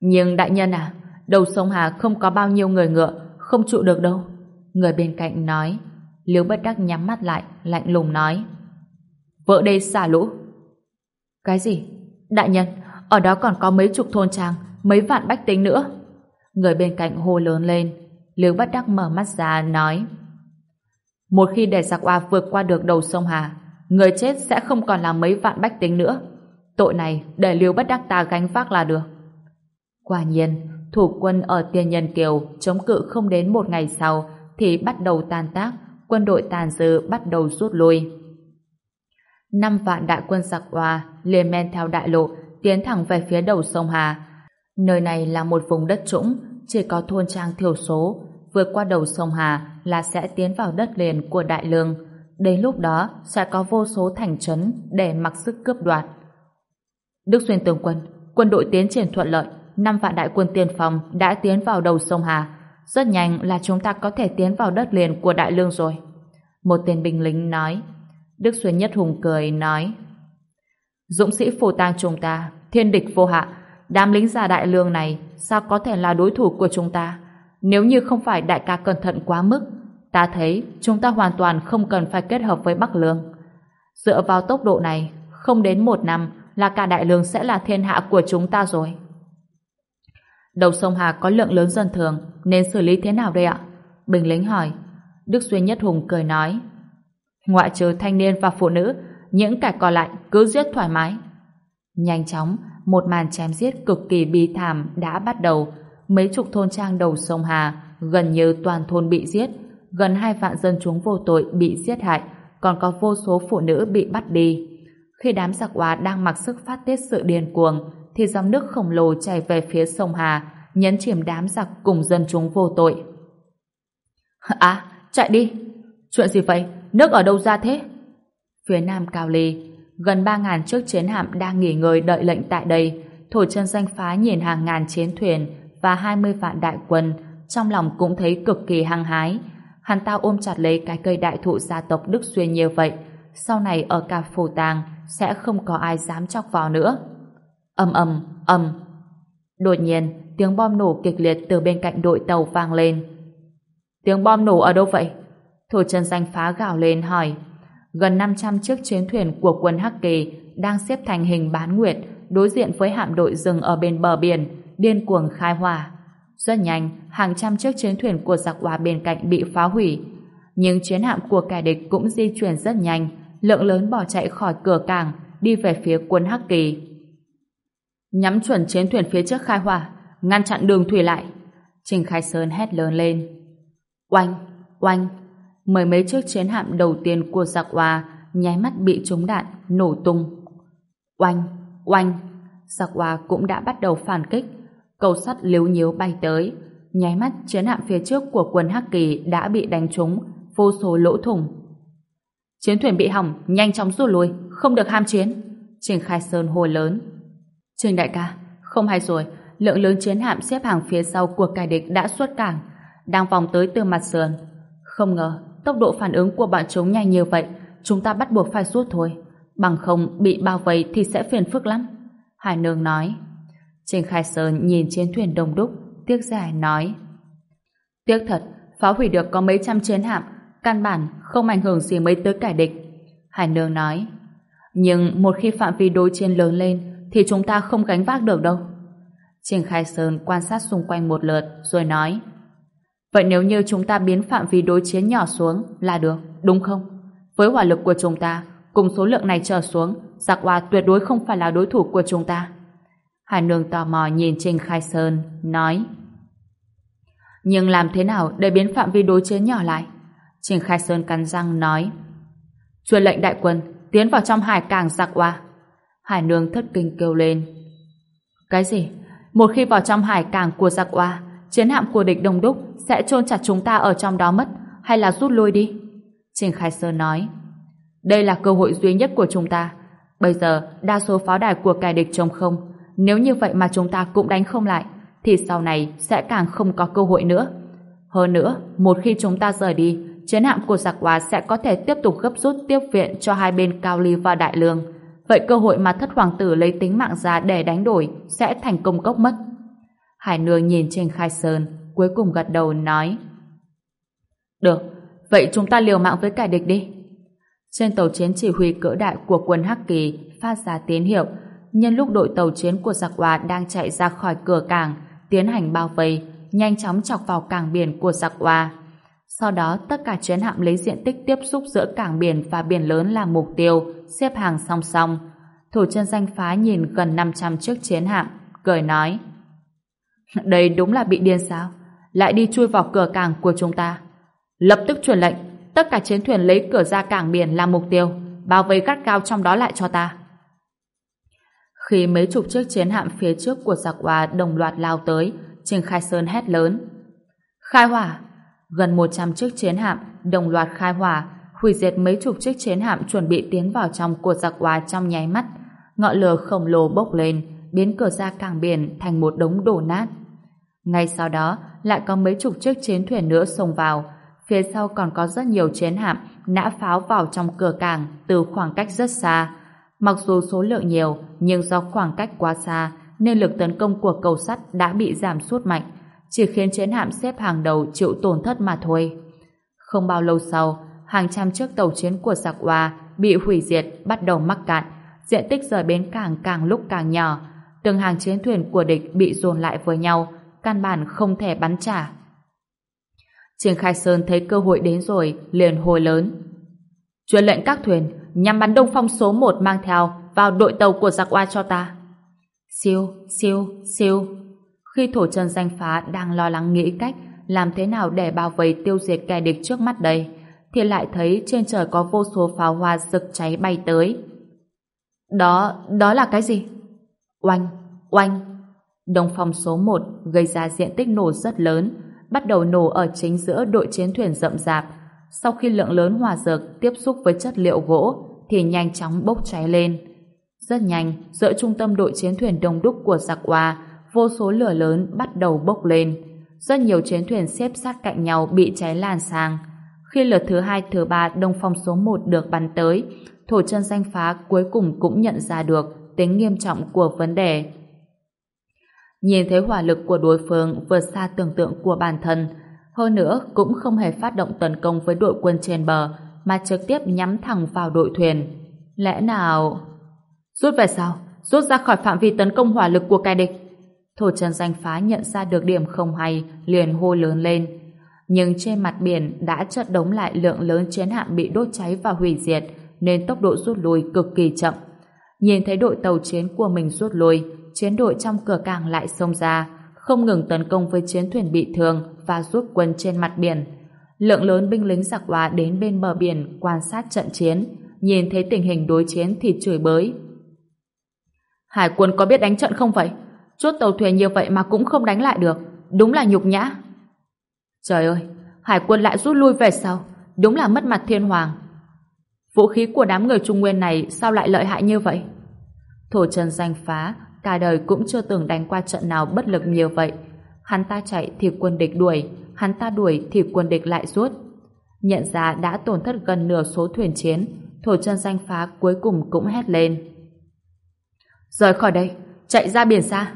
Nhưng đại nhân à, đầu sông Hà không có bao nhiêu người ngựa, không trụ được đâu. Người bên cạnh nói, Liễu bất đắc nhắm mắt lại, lạnh lùng nói. Vợ đây xả lũ. Cái gì? Đại nhân, ở đó còn có mấy chục thôn trang, mấy vạn bách tính nữa. Người bên cạnh hô lớn lên, Liêu bất đắc mở mắt ra, nói. Một khi để giặc oa vượt qua được đầu sông Hà, người chết sẽ không còn là mấy vạn bách tính nữa. Tội này để Liêu bất đắc ta gánh vác là được. Quả nhiên, thủ quân ở Tiên Nhân Kiều chống cự không đến một ngày sau thì bắt đầu tan tác, quân đội tàn dư bắt đầu rút lui. Năm vạn đại quân giặc oa liền men theo đại lộ tiến thẳng về phía đầu sông Hà. Nơi này là một vùng đất trũng, chỉ có thôn trang thiểu số, vượt qua đầu sông Hà là sẽ tiến vào đất liền của Đại Lương. Đến lúc đó sẽ có vô số thành trấn để mặc sức cướp đoạt. Đức Xuyên tướng quân, quân đội tiến triển thuận lợi, năm vạn đại quân tiên phong đã tiến vào đầu sông Hà. Rất nhanh là chúng ta có thể tiến vào đất liền của Đại Lương rồi. Một tên binh lính nói. Đức Xuyên Nhất Hùng cười nói. Dũng sĩ phù tang chúng ta, thiên địch vô hạ, đám lính già Đại Lương này sao có thể là đối thủ của chúng ta? Nếu như không phải đại ca cẩn thận quá mức, ta thấy chúng ta hoàn toàn không cần phải kết hợp với Bắc Lương. Dựa vào tốc độ này, không đến một năm là cả Đại Lương sẽ là thiên hạ của chúng ta rồi. Đầu sông Hà có lượng lớn dân thường, nên xử lý thế nào đây ạ? Bình lính hỏi. Đức Xuyên Nhất Hùng cười nói. Ngoại trừ thanh niên và phụ nữ, những kẻ còn lại cứ giết thoải mái. Nhanh chóng, một màn chém giết cực kỳ bi thảm đã bắt đầu. Mấy chục thôn trang đầu sông Hà, gần như toàn thôn bị giết, gần hai vạn dân chúng vô tội bị giết hại, còn có vô số phụ nữ bị bắt đi. Khi đám giặc hóa đang mặc sức phát tiết sự điên cuồng, thì dòng nước khổng lồ chảy về phía sông Hà, nhấn chìm đám giặc cùng dân chúng vô tội. [LAUGHS] À, chạy đi! Chuyện gì vậy? Nước ở đâu ra thế? Phía nam Cao Ly, gần 3.000 chiếc chiến hạm đang nghỉ ngơi đợi lệnh tại đây. Thổ chân danh phá nhìn hàng ngàn chiến thuyền và 20 vạn đại quân, trong lòng cũng thấy cực kỳ hăng hái. Hắn ta ôm chặt lấy cái cây đại thụ gia tộc Đức Xuyên như vậy, sau này ở cả phù tàng sẽ không có ai dám chọc vào nữa âm ầm ầm đột nhiên tiếng bom nổ kịch liệt từ bên cạnh đội tàu vang lên tiếng bom nổ ở đâu vậy thổ chân danh phá gào lên hỏi gần 500 chiếc chiến thuyền của quân Hắc Kỳ đang xếp thành hình bán nguyệt đối diện với hạm đội rừng ở bên bờ biển điên cuồng khai hỏa rất nhanh hàng trăm chiếc chiến thuyền của giặc hòa bên cạnh bị phá hủy nhưng chiến hạm của kẻ địch cũng di chuyển rất nhanh lượng lớn bỏ chạy khỏi cửa cảng đi về phía quân Hắc Kỳ nhắm chuẩn chiến thuyền phía trước khai hỏa, ngăn chặn đường thủy lại. Trình Khai Sơn hét lớn lên. Oanh, oanh, mười mấy chiếc chiến hạm đầu tiên của giặc hoa nháy mắt bị trúng đạn, nổ tung. Oanh, oanh, giặc hoa cũng đã bắt đầu phản kích. Cầu sắt liếu nhíu bay tới. Nháy mắt chiến hạm phía trước của quân Hắc Kỳ đã bị đánh trúng, vô số lỗ thủng. Chiến thuyền bị hỏng, nhanh chóng rút lui, không được ham chiến. Trình Khai Sơn hô lớn. Trình đại ca, không hay rồi, lượng lớn chiến hạm xếp hàng phía sau của cải địch đã xuất cảng, đang vòng tới từ mặt sườn. Không ngờ, tốc độ phản ứng của bọn chúng nhanh như vậy, chúng ta bắt buộc phải rút thôi. Bằng không bị bao vây thì sẽ phiền phức lắm. Hải Nương nói. Trình Khai Sơn nhìn trên thuyền đông đúc, tiếc dài nói. Tiếc thật, phá hủy được có mấy trăm chiến hạm, căn bản không ảnh hưởng gì mấy tới kẻ địch. Hải Nương nói. Nhưng một khi phạm vi đối chiến lớn lên, thì chúng ta không gánh vác được đâu. Trình Khai Sơn quan sát xung quanh một lượt rồi nói Vậy nếu như chúng ta biến phạm vi đối chiến nhỏ xuống là được, đúng không? Với hỏa lực của chúng ta, cùng số lượng này trở xuống, giặc hoa tuyệt đối không phải là đối thủ của chúng ta. Hải Nương tò mò nhìn Trình Khai Sơn, nói Nhưng làm thế nào để biến phạm vi đối chiến nhỏ lại? Trình Khai Sơn cắn răng nói Truyền lệnh đại quân tiến vào trong hải cảng giặc hoa Hải Nương thất kinh kêu lên. Cái gì? Một khi vào trong hải cảng của giặc hoa, chiến hạm của địch đông đúc sẽ chôn chặt chúng ta ở trong đó mất, hay là rút lui đi? Trình Khai Sơn nói. Đây là cơ hội duy nhất của chúng ta. Bây giờ, đa số pháo đài của kẻ địch trông không. Nếu như vậy mà chúng ta cũng đánh không lại, thì sau này sẽ càng không có cơ hội nữa. Hơn nữa, một khi chúng ta rời đi, chiến hạm của giặc hóa sẽ có thể tiếp tục gấp rút tiếp viện cho hai bên Cao Ly và Đại Lương. Vậy cơ hội mà thất hoàng tử lấy tính mạng ra để đánh đổi sẽ thành công cốc mất. Hải Nương nhìn trên khai sơn, cuối cùng gật đầu nói Được, vậy chúng ta liều mạng với kẻ địch đi. Trên tàu chiến chỉ huy cỡ đại của quân Hắc Kỳ phát ra tín hiệu, nhân lúc đội tàu chiến của giặc hòa đang chạy ra khỏi cửa cảng, tiến hành bao vây, nhanh chóng chọc vào cảng biển của giặc hòa. Sau đó, tất cả chiến hạm lấy diện tích tiếp xúc giữa cảng biển và biển lớn làm mục tiêu, xếp hàng song song. Thủ chân danh phá nhìn gần 500 chiếc chiến hạm, cười nói. Đây đúng là bị điên sao? Lại đi chui vào cửa cảng của chúng ta. Lập tức truyền lệnh, tất cả chiến thuyền lấy cửa ra cảng biển làm mục tiêu, bao vây gắt cao trong đó lại cho ta. Khi mấy chục chiếc chiến hạm phía trước của giặc hòa đồng loạt lao tới, Trình Khai Sơn hét lớn. Khai hỏa! Gần 100 chiếc chiến hạm đồng loạt khai hỏa, hủy diệt mấy chục chiếc chiến hạm chuẩn bị tiến vào trong của giặc hòa trong nháy mắt. Ngọn lửa khổng lồ bốc lên, biến cửa ra cảng biển thành một đống đổ nát. Ngay sau đó, lại có mấy chục chiếc chiến thuyền nữa xông vào. Phía sau còn có rất nhiều chiến hạm nã pháo vào trong cửa cảng từ khoảng cách rất xa. Mặc dù số lượng nhiều, nhưng do khoảng cách quá xa, nên lực tấn công của cầu sắt đã bị giảm sút mạnh, chỉ khiến chiến hạm xếp hàng đầu chịu tổn thất mà thôi. Không bao lâu sau, hàng trăm chiếc tàu chiến của giặc Hoa bị hủy diệt bắt đầu mắc cạn, diện tích rời bến cảng càng lúc càng nhỏ, từng hàng chiến thuyền của địch bị dồn lại với nhau, căn bản không thể bắn trả. triển Khai Sơn thấy cơ hội đến rồi, liền hồi lớn. Truyền lệnh các thuyền, nhằm bắn Đông Phong số 1 mang theo vào đội tàu của giặc oa cho ta. Siêu, siêu, siêu. Khi thổ chân danh phá đang lo lắng nghĩ cách làm thế nào để bao vây tiêu diệt kẻ địch trước mắt đây, thì lại thấy trên trời có vô số pháo hoa rực cháy bay tới. Đó, đó là cái gì? Oanh, oanh. đồng phòng số 1 gây ra diện tích nổ rất lớn, bắt đầu nổ ở chính giữa đội chiến thuyền rậm rạp. Sau khi lượng lớn hòa dược tiếp xúc với chất liệu gỗ, thì nhanh chóng bốc cháy lên. Rất nhanh, giữa trung tâm đội chiến thuyền đông đúc của giặc Hoa, vô số lửa lớn bắt đầu bốc lên. Rất nhiều chiến thuyền xếp sát cạnh nhau bị cháy lan sang. Khi lượt thứ hai, thứ ba đông phong số 1 được bắn tới, thổ chân danh phá cuối cùng cũng nhận ra được tính nghiêm trọng của vấn đề. Nhìn thấy hỏa lực của đối phương vượt xa tưởng tượng của bản thân, hơn nữa cũng không hề phát động tấn công với đội quân trên bờ, mà trực tiếp nhắm thẳng vào đội thuyền. Lẽ nào... Rút về sau, rút ra khỏi phạm vi tấn công hỏa lực của kẻ địch. Thổ Trần Danh Phá nhận ra được điểm không hay, liền hô lớn lên. Nhưng trên mặt biển đã chất đống lại lượng lớn chiến hạm bị đốt cháy và hủy diệt, nên tốc độ rút lui cực kỳ chậm. Nhìn thấy đội tàu chiến của mình rút lui, chiến đội trong cửa cảng lại xông ra, không ngừng tấn công với chiến thuyền bị thương và rút quân trên mặt biển. Lượng lớn binh lính giặc hòa đến bên bờ biển quan sát trận chiến, nhìn thấy tình hình đối chiến thì chửi bới. Hải quân có biết đánh trận không vậy? Chốt tàu thuyền như vậy mà cũng không đánh lại được, đúng là nhục nhã. Trời ơi, Hải quân lại rút lui về sau, đúng là mất mặt thiên hoàng. Vũ khí của đám người Trung Nguyên này sao lại lợi hại như vậy? Thổ Trần danh phá, cả đời cũng chưa từng đánh qua trận nào bất lực như vậy. Hắn ta chạy thì quân địch đuổi, hắn ta đuổi thì quân địch lại rút. Nhận ra đã tổn thất gần nửa số thuyền chiến, Thổ chân danh phá cuối cùng cũng hét lên. Rời khỏi đây, chạy ra biển xa.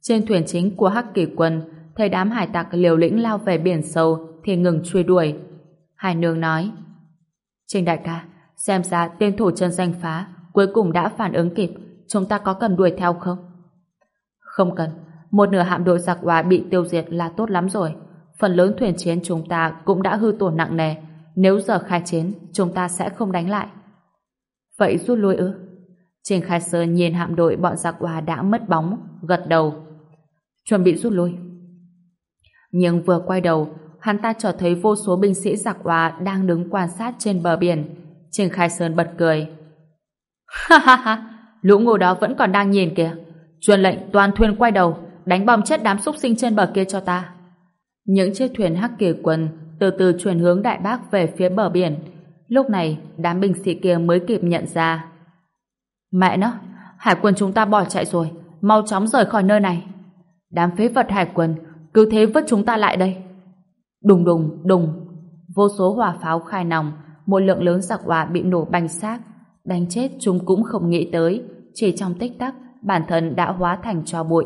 Trên thuyền chính của Hắc Kỳ quân, thấy đám hải tặc liều lĩnh lao về biển sâu thì ngừng truy đuổi. Hải Nương nói, Trình đại ca, xem ra tên thủ chân danh phá cuối cùng đã phản ứng kịp, chúng ta có cần đuổi theo không? Không cần, một nửa hạm đội giặc hòa bị tiêu diệt là tốt lắm rồi. Phần lớn thuyền chiến chúng ta cũng đã hư tổn nặng nề, nếu giờ khai chiến, chúng ta sẽ không đánh lại. Vậy rút lui ư? Trình Khai Sơn nhìn hạm đội bọn giặc hòa đã mất bóng, gật đầu. Chuẩn bị rút lui. Nhưng vừa quay đầu, hắn ta trở thấy vô số binh sĩ giặc hòa đang đứng quan sát trên bờ biển. Trình Khai Sơn bật cười. [LAUGHS] Ha ha ha, lũ ngô đó vẫn còn đang nhìn kìa. Truyền lệnh toàn thuyền quay đầu, đánh bom chết đám súc sinh trên bờ kia cho ta. Những chiếc thuyền hắc kỳ quân từ từ chuyển hướng đại bác về phía bờ biển. Lúc này, đám binh sĩ kia mới kịp nhận ra. Mẹ nó, hải quân chúng ta bỏ chạy rồi, mau chóng rời khỏi nơi này. Đám phế vật hải quân cứ thế vứt chúng ta lại đây. Đùng đùng, đùng. Vô số hỏa pháo khai nòng, một lượng lớn giặc hỏa bị nổ banh xác. Đánh chết chúng cũng không nghĩ tới. Chỉ trong tích tắc, bản thân đã hóa thành cho bụi.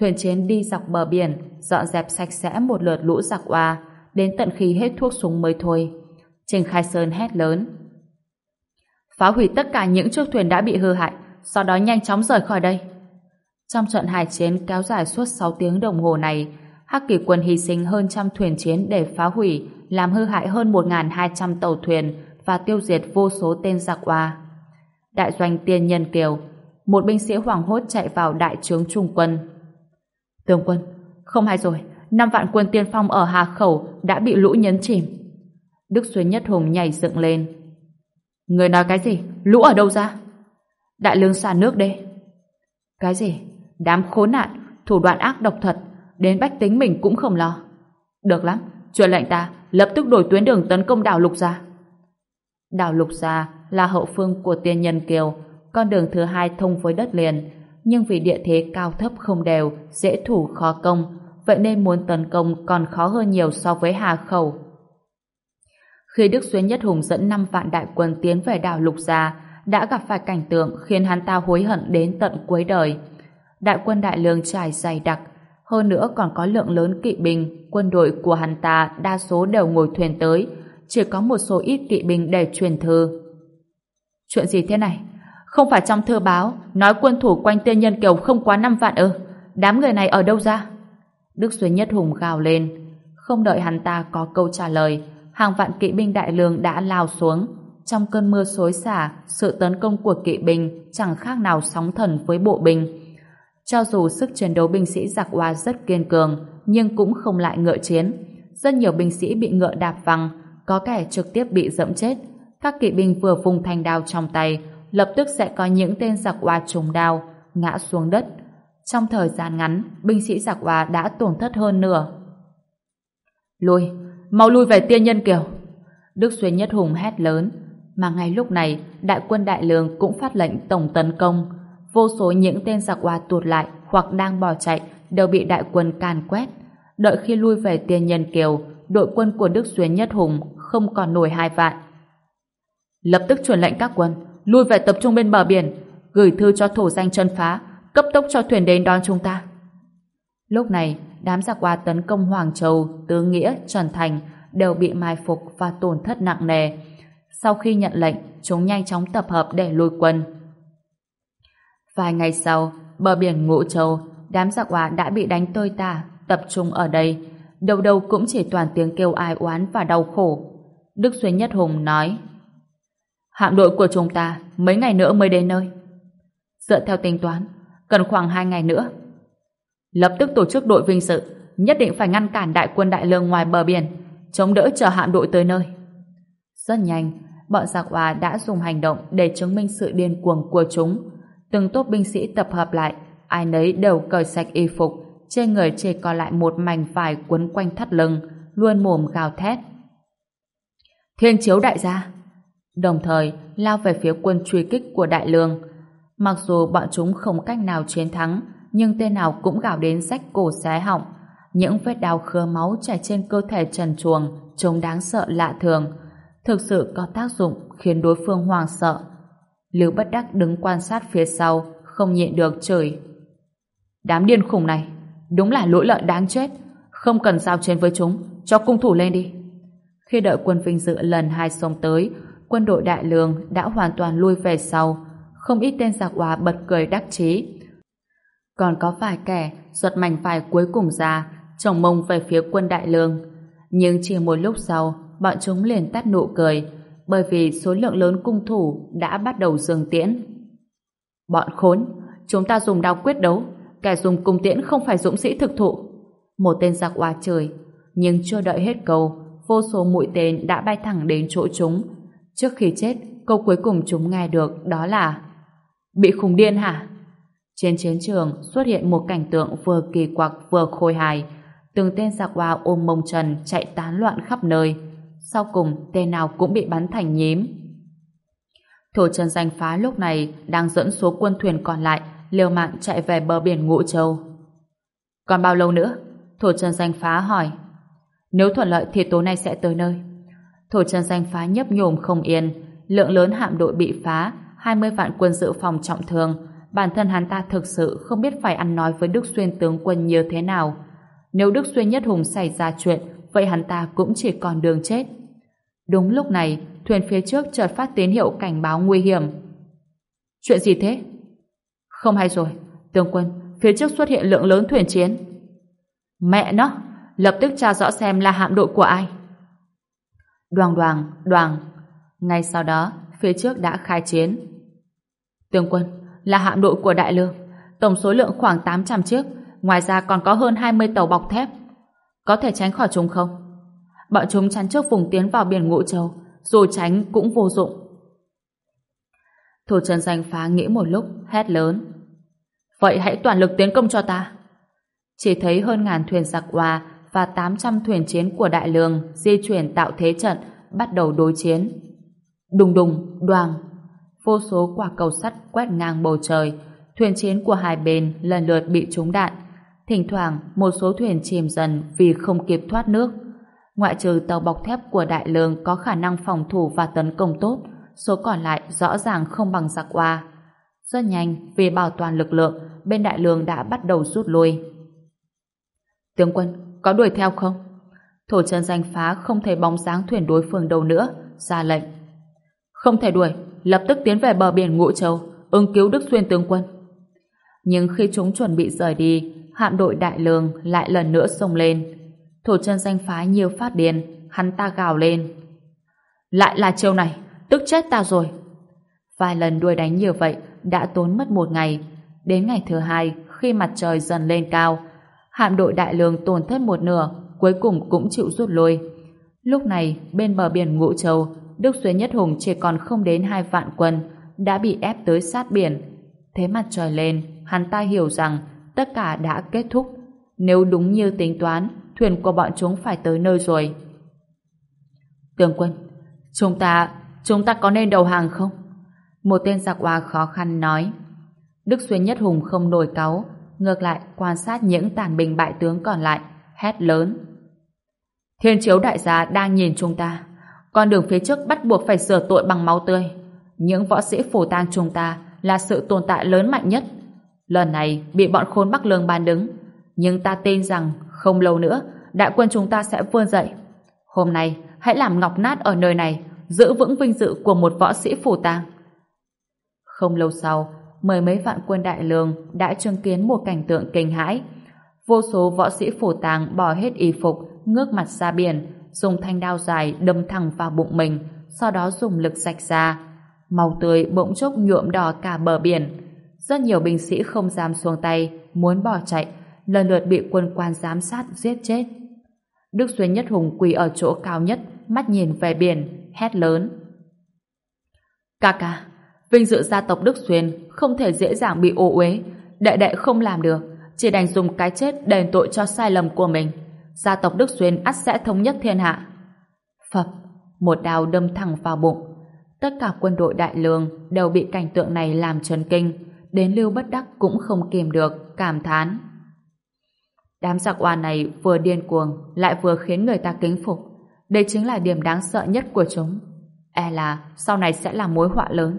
Thuyền chiến đi dọc bờ biển, dọn dẹp sạch sẽ một lượt lũ giặc oa, đến tận khi hết thuốc súng mới thôi. Trình Khai Sơn hét lớn. Phá hủy tất cả những chiếc thuyền đã bị hư hại, sau đó nhanh chóng rời khỏi đây. Trong trận hải chiến kéo dài suốt 6 tiếng đồng hồ này, Hắc kỳ quân hy sinh hơn trăm thuyền chiến để phá hủy, làm hư hại hơn 1.200 tàu thuyền và tiêu diệt vô số tên giặc oa. Đại doanh tiên nhân kiều, một binh sĩ hoảng hốt chạy vào đại trướng trung quân. Tướng quân, không hay rồi, năm vạn quân tiên phong ở Hà Khẩu đã bị lũ nhấn chìm. Đức Xuyên Nhất Hùng nhảy dựng lên. Người nói cái gì? Lũ ở đâu ra? Đại lương xả nước đây. Cái gì? Đám khốn nạn, thủ đoạn ác độc thật, đến bách tính mình cũng không lo. Được lắm, truyền lệnh ta, lập tức đổi tuyến đường tấn công đảo Lục ra. Đảo Lục Gia là hậu phương của tiên nhân kiều, con đường thứ hai thông với đất liền, nhưng vì địa thế cao thấp không đều, dễ thủ khó công, vậy nên muốn tấn công còn khó hơn nhiều so với Hà Khẩu. Khi Đức Xuyên Nhất Hùng dẫn 5 vạn đại quân tiến về đảo Lục Gia, đã gặp phải cảnh tượng khiến hắn ta hối hận đến tận cuối đời. Đại quân đại lương trải dày đặc, hơn nữa còn có lượng lớn kỵ binh, quân đội của hắn ta đa số đều ngồi thuyền tới, chỉ có một số ít kỵ binh để truyền thư. Chuyện gì thế này? Không phải trong thư báo nói quân thủ quanh tiên nhân kiều không quá 5 vạn ư? Đám người này ở đâu ra? Đức Xuyên Nhất Hùng gào lên. Không đợi hắn ta có câu trả lời, hàng vạn kỵ binh đại lương đã lao xuống. Trong cơn mưa xối xả, sự tấn công của kỵ binh chẳng khác nào sóng thần với bộ binh. Cho dù sức chiến đấu binh sĩ giặc oa rất kiên cường, nhưng cũng không lại ngựa chiến. Rất nhiều binh sĩ bị ngựa đạp văng, có kẻ trực tiếp bị dẫm chết. Các kỵ binh vừa vùng thành đao trong tay, lập tức sẽ có những tên giặc oa trùng đao, ngã xuống đất. Trong thời gian ngắn, binh sĩ giặc oa đã tổn thất hơn nửa. Lui, mau lui về tiên nhân kiều. Đức Xuyên Nhất Hùng hét lớn, mà ngay lúc này, đại quân đại lương cũng phát lệnh tổng tấn công. Vô số những tên giặc oa tụt lại hoặc đang bỏ chạy đều bị đại quân càn quét. Đợi khi lui về tiên nhân kiều, đội quân của Đức Xuyên Nhất Hùng không còn nổi hai vạn. Lập tức truyền lệnh các quân, lui về tập trung bên bờ biển, gửi thư cho thổ danh chân phá, cấp tốc cho thuyền đến đón chúng ta. Lúc này, đám giặc qua tấn công Hoàng Châu, Tứ Nghĩa, Trần Thành đều bị mai phục và tổn thất nặng nề. Sau khi nhận lệnh, chúng nhanh chóng tập hợp để lùi quân. Vài ngày sau, bờ biển Ngũ Châu, đám giặc hoa đã bị đánh tơi tả, tập trung ở đây. Đầu đầu cũng chỉ toàn tiếng kêu ai oán và đau khổ. Đức Xuyên Nhất Hùng nói Hạm đội của chúng ta mấy ngày nữa mới đến nơi. Dựa theo tính toán, cần khoảng hai ngày nữa. Lập tức tổ chức đội vinh sự, nhất định phải ngăn cản đại quân đại lương ngoài bờ biển, chống đỡ chờ hạm đội tới nơi. Rất nhanh, bọn giặc hòa đã dùng hành động để chứng minh sự điên cuồng của chúng. Từng tốp binh sĩ tập hợp lại, ai nấy đều cởi sạch y phục, trên người chỉ còn lại một mảnh vải quấn quanh thắt lưng, luôn mồm gào thét. Thiên chiếu đại gia! Đồng thời, lao về phía quân truy kích của đại lương. Mặc dù bọn chúng không cách nào chiến thắng, nhưng tên nào cũng gào đến rách cổ xé họng. Những vết đau khứa máu chảy trên cơ thể trần chuồng, trông đáng sợ lạ thường. Thực sự có tác dụng khiến đối phương hoàng sợ. Lưu bất đắc đứng quan sát phía sau, không nhịn được chửi. Đám điên khùng này, đúng là lỗi lợn đáng chết. Không cần giao chiến với chúng, cho cung thủ lên đi. Khi đợi quân vinh dự lần hai sông tới, quân đội đại lương đã hoàn toàn lui về sau. Không ít tên giặc hòa bật cười đắc chí. Còn có vài kẻ giật mảnh vải cuối cùng ra, trồng mông về phía quân đại lương. Nhưng chỉ một lúc sau, bọn chúng liền tắt nụ cười, bởi vì số lượng lớn cung thủ đã bắt đầu dừng tiễn. Bọn khốn, chúng ta dùng đao quyết đấu, kẻ dùng cung tiễn không phải dũng sĩ thực thụ. Một tên giặc oa trời, nhưng chưa đợi hết câu, vô số mũi tên đã bay thẳng đến chỗ chúng. Trước khi chết, câu cuối cùng chúng nghe được đó là Bị khùng điên hả? Trên chiến trường xuất hiện một cảnh tượng vừa kỳ quặc vừa khôi hài. Từng tên giặc hoa ôm mông trần chạy tán loạn khắp nơi. Sau cùng tên nào cũng bị bắn thành nhím. Thổ trần danh phá lúc này đang dẫn số quân thuyền còn lại liều mạng chạy về bờ biển Ngũ Châu. Còn bao lâu nữa? Thổ trần danh phá hỏi. Nếu thuận lợi thì tối nay sẽ tới nơi. Thổ trần danh phá nhấp nhổm không yên. Lượng lớn hạm đội bị phá, 20 vạn quân dự phòng trọng thương. Bản thân hắn ta thực sự không biết phải ăn nói với Đức Xuyên tướng quân như thế nào. Nếu Đức Xuyên Nhất Hùng xảy ra chuyện, vậy hắn ta cũng chỉ còn đường chết. Đúng lúc này, thuyền phía trước chợt phát tín hiệu cảnh báo nguy hiểm. Chuyện gì thế? Không hay rồi, tướng quân, phía trước xuất hiện lượng lớn thuyền chiến. Mẹ nó, lập tức tra rõ xem là hạm đội của ai. Đoàn đoàn, đoàn. Ngay sau đó, phía trước đã khai chiến. Tướng quân, là hạm đội của Đại Lương. Tổng số lượng khoảng 800 chiếc, ngoài ra còn có hơn 20 tàu bọc thép. Có thể tránh khỏi chúng không? Bọn chúng chắn trước vùng tiến vào biển Ngũ Châu, dù tránh cũng vô dụng. Thủ Trần Danh phá nghĩ một lúc, hét lớn. Vậy hãy toàn lực tiến công cho ta. Chỉ thấy hơn ngàn thuyền giặc hòa và 800 thuyền chiến của Đại Lương di chuyển tạo thế trận, bắt đầu đối chiến. Đùng đùng, đoàn. Vô số quả cầu sắt quét ngang bầu trời, thuyền chiến của hai bên lần lượt bị trúng đạn. Thỉnh thoảng, một số thuyền chìm dần vì không kịp thoát nước. Ngoại trừ tàu bọc thép của Đại Lương có khả năng phòng thủ và tấn công tốt, số còn lại rõ ràng không bằng giặc qua Rất nhanh, vì bảo toàn lực lượng, bên Đại Lương đã bắt đầu rút lui. Tướng quân, có đuổi theo không? Thổ chân danh phá không thấy bóng dáng thuyền đối phương đâu nữa, ra lệnh. Không thể đuổi, lập tức tiến về bờ biển Ngũ Châu, ứng cứu Đức Xuyên tướng quân. Nhưng khi chúng chuẩn bị rời đi, hạm đội Đại Lương lại lần nữa xông lên. Thổ chân danh phá nhiều phát điên, hắn ta gào lên. Lại là chiêu này, tức chết ta rồi. Vài lần đuôi đánh như vậy đã tốn mất một ngày. Đến ngày thứ hai, khi mặt trời dần lên cao, hạm đội đại lương tổn thất một nửa, cuối cùng cũng chịu rút lui. Lúc này, bên bờ biển Ngũ Châu, Đức Xuyên Nhất Hùng chỉ còn không đến hai vạn quân, đã bị ép tới sát biển. Thế mặt trời lên, hắn ta hiểu rằng tất cả đã kết thúc. Nếu đúng như tính toán, thuyền của bọn chúng phải tới nơi rồi. Tướng quân, chúng ta, chúng ta có nên đầu hàng không? Một tên giặc hoa khó khăn nói. Đức Xuyên Nhất Hùng không nổi cáu, ngược lại quan sát những tàn binh bại tướng còn lại, hét lớn. Thiên chiếu đại gia đang nhìn chúng ta. Con đường phía trước bắt buộc phải sửa tội bằng máu tươi. Những võ sĩ phủ tang chúng ta là sự tồn tại lớn mạnh nhất. Lần này bị bọn khốn Bắc Lương bàn đứng. Nhưng ta tin rằng không lâu nữa đại quân chúng ta sẽ vươn dậy. Hôm nay hãy làm ngọc nát ở nơi này giữ vững vinh dự của một võ sĩ phủ tang. Không lâu sau, mười mấy vạn quân đại lương đã chứng kiến một cảnh tượng kinh hãi. Vô số võ sĩ phủ tàng bỏ hết y phục, ngước mặt ra biển, dùng thanh đao dài đâm thẳng vào bụng mình, sau đó dùng lực rạch ra. Màu tươi bỗng chốc nhuộm đỏ cả bờ biển. Rất nhiều binh sĩ không dám xuống tay, muốn bỏ chạy, lần lượt bị quân quan giám sát giết chết. Đức Xuyên Nhất Hùng quỳ ở chỗ cao nhất, mắt nhìn về biển, hét lớn. Ca ca, vinh dự gia tộc Đức Xuyên không thể dễ dàng bị ô uế. Đệ đệ không làm được, chỉ đành dùng cái chết đền tội cho sai lầm của mình. Gia tộc Đức Xuyên ắt sẽ thống nhất thiên hạ. Phập, một đao đâm thẳng vào bụng. Tất cả quân đội đại lương đều bị cảnh tượng này làm chấn kinh, đến Lưu Bất Đắc cũng không kìm được, cảm thán. Đám giặc oan này vừa điên cuồng lại vừa khiến người ta kính phục. Đây chính là điểm đáng sợ nhất của chúng. E là sau này sẽ là mối họa lớn.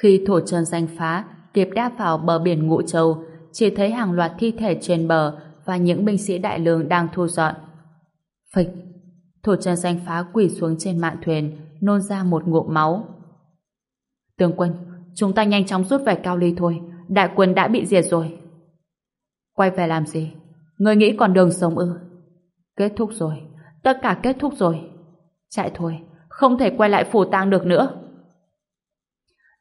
Khi thổ trần danh phá kịp đáp vào bờ biển Ngũ Châu, chỉ thấy hàng loạt thi thể trên bờ và những binh sĩ đại lương đang thu dọn. Phịch! Thổ trần danh phá quỳ xuống trên mạn thuyền, nôn ra một ngụm máu. Tướng quân, chúng ta nhanh chóng rút về Cao Ly thôi, đại quân đã bị diệt rồi. Quay về làm gì? Người nghĩ còn đường sống ư? Kết thúc rồi, tất cả kết thúc rồi. Chạy thôi, không thể quay lại phủ tang được nữa.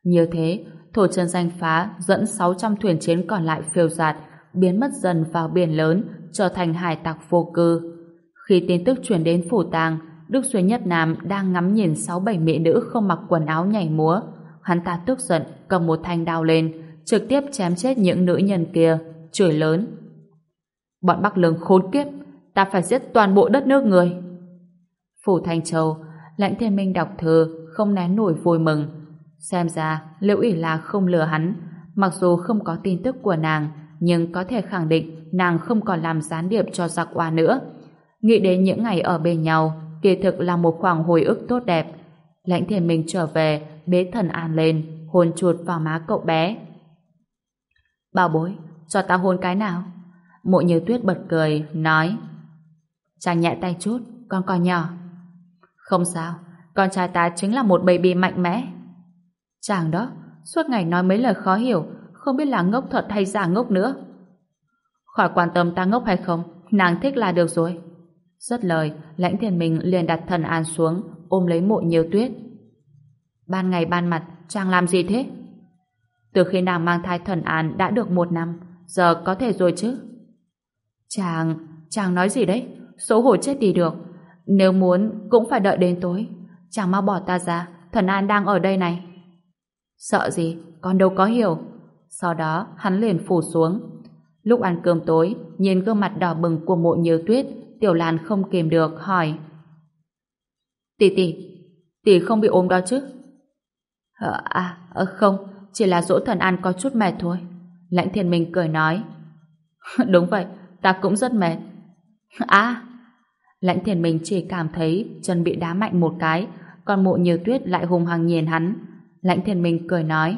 Như thế, thổ chân danh phá dẫn 600 thuyền chiến còn lại phiêu giạt, biến mất dần vào biển lớn, trở thành hải tặc vô cư. Khi tin tức truyền đến phủ tàng, Đức Xuyên Nhất Nam đang ngắm nhìn 6-7 mỹ nữ không mặc quần áo nhảy múa. Hắn ta tức giận, cầm một thanh đao lên, trực tiếp chém chết những nữ nhân kia, chửi lớn. Bọn Bắc Lương khốn kiếp, ta phải giết toàn bộ đất nước người. Phủ Thanh Châu, lãnh thiên minh đọc thơ không nén nổi vui mừng. Xem ra, Liễu ỉ là không lừa hắn, mặc dù không có tin tức của nàng, nhưng có thể khẳng định nàng không còn làm gián điệp cho giặc oa nữa. Nghĩ đến những ngày ở bên nhau, kỳ thực là một khoảng hồi ức tốt đẹp. Lãnh thiên minh trở về, bế thần an lên, hôn chuột vào má cậu bé. Bảo bối, cho ta hôn cái nào? Mộ như tuyết bật cười, nói Chàng nhẹ tay chút, con còn nhỏ. Không sao, con trai ta chính là một baby mạnh mẽ. Chàng đó, suốt ngày nói mấy lời khó hiểu, không biết là ngốc thật hay giả ngốc nữa. Khỏi quan tâm ta ngốc hay không, nàng thích là được rồi. Rất lời, lãnh thiền mình liền đặt thần an xuống, ôm lấy mộ nhiều tuyết. Ban ngày ban mặt, chàng làm gì thế? Từ khi nàng mang thai thần an đã được một năm, giờ có thể rồi chứ? Chàng, chàng nói gì đấy? Xấu hổ chết đi được. Nếu muốn, cũng phải đợi đến tối. Chàng mau bỏ ta ra, thần an đang ở đây này. Sợ gì, con đâu có hiểu. Sau đó, hắn liền phủ xuống. Lúc ăn cơm tối, nhìn gương mặt đỏ bừng của mộ như tuyết, Tiểu Lan không kìm được, hỏi. Tỷ tỷ, tỷ không bị ốm đó chứ? Ờ, à, à, không, chỉ là dỗ thần an có chút mệt thôi. Lãnh thiên minh cười nói. [LAUGHS] Đúng vậy, ta cũng rất mệt. À, lãnh thiền mình chỉ cảm thấy chân bị đá mạnh một cái, còn mộ như tuyết lại hùng hăng nhìn hắn. Lãnh thiền mình cười nói.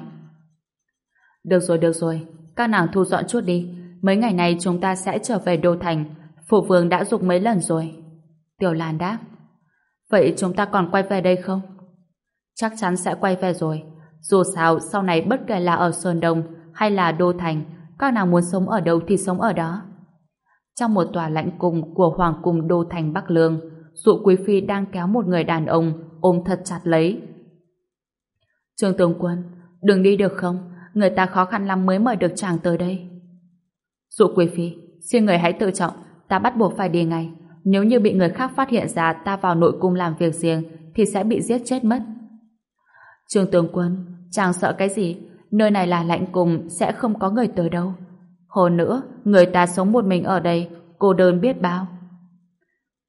Được rồi, được rồi, các nàng thu dọn chút đi. Mấy ngày này chúng ta sẽ trở về Đô Thành. Phụ vương đã dục mấy lần rồi. Tiểu Lan đáp. Vậy chúng ta còn quay về đây không? Chắc chắn sẽ quay về rồi. Dù sao, sau này bất kể là ở Sơn Đông hay là Đô Thành, các nàng muốn sống ở đâu thì sống ở đó. Trong một tòa lãnh cung của Hoàng cung Đô Thành Bắc Lương, dụ quý phi đang kéo một người đàn ông ôm thật chặt lấy. Trương Tướng Quân, đừng đi được không? Người ta khó khăn lắm mới mời được chàng tới đây. Dụ quý phi, xin người hãy tự trọng, ta bắt buộc phải đi ngay. Nếu như bị người khác phát hiện ra ta vào nội cung làm việc riêng, thì sẽ bị giết chết mất. Trương Tướng Quân, chàng sợ cái gì? Nơi này là lạnh cung, sẽ không có người tới đâu. Hơn nữa, người ta sống một mình ở đây, cô đơn biết bao.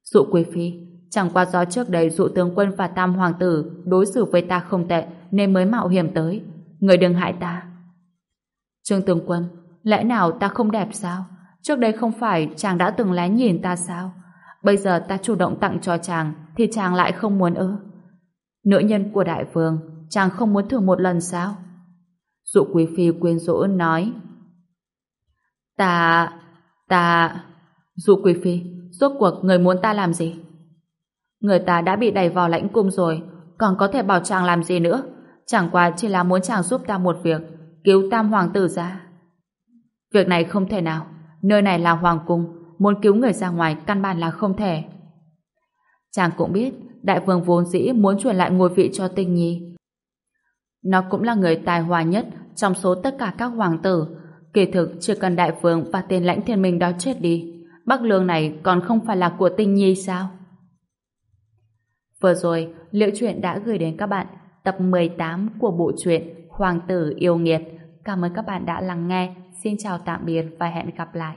Dụ Quý Phi, chẳng qua do trước đây dụ tướng quân và tam hoàng tử đối xử với ta không tệ nên mới mạo hiểm tới. Người đừng hại ta. Trương tướng quân, lẽ nào ta không đẹp sao? Trước đây không phải chàng đã từng lén nhìn ta sao? Bây giờ ta chủ động tặng cho chàng thì chàng lại không muốn ư? Nữ nhân của đại vương, chàng không muốn thử một lần sao? Dụ quý phi quyến rũ nói Ta... ta... Dụ quý phi, rốt cuộc người muốn ta làm gì? Người ta đã bị đẩy vào lãnh cung rồi, còn có thể bảo chàng làm gì nữa? Chẳng qua chỉ là muốn chàng giúp ta một việc, cứu tam hoàng tử ra. Việc này không thể nào, nơi này là hoàng cung, muốn cứu người ra ngoài căn bản là không thể. Chàng cũng biết, đại vương vốn dĩ muốn truyền lại ngôi vị cho tinh nhi. Nó cũng là người tài hòa nhất trong số tất cả các hoàng tử. Kỳ thực chỉ cần đại vương và tên lãnh thiên minh đó chết đi, Bắc Lương này còn không phải là của tinh nhi sao? Vừa rồi, Liễu Chuyện đã gửi đến các bạn tập 18 của bộ truyện Hoàng tử yêu nghiệt. Cảm ơn các bạn đã lắng nghe. Xin chào tạm biệt và hẹn gặp lại.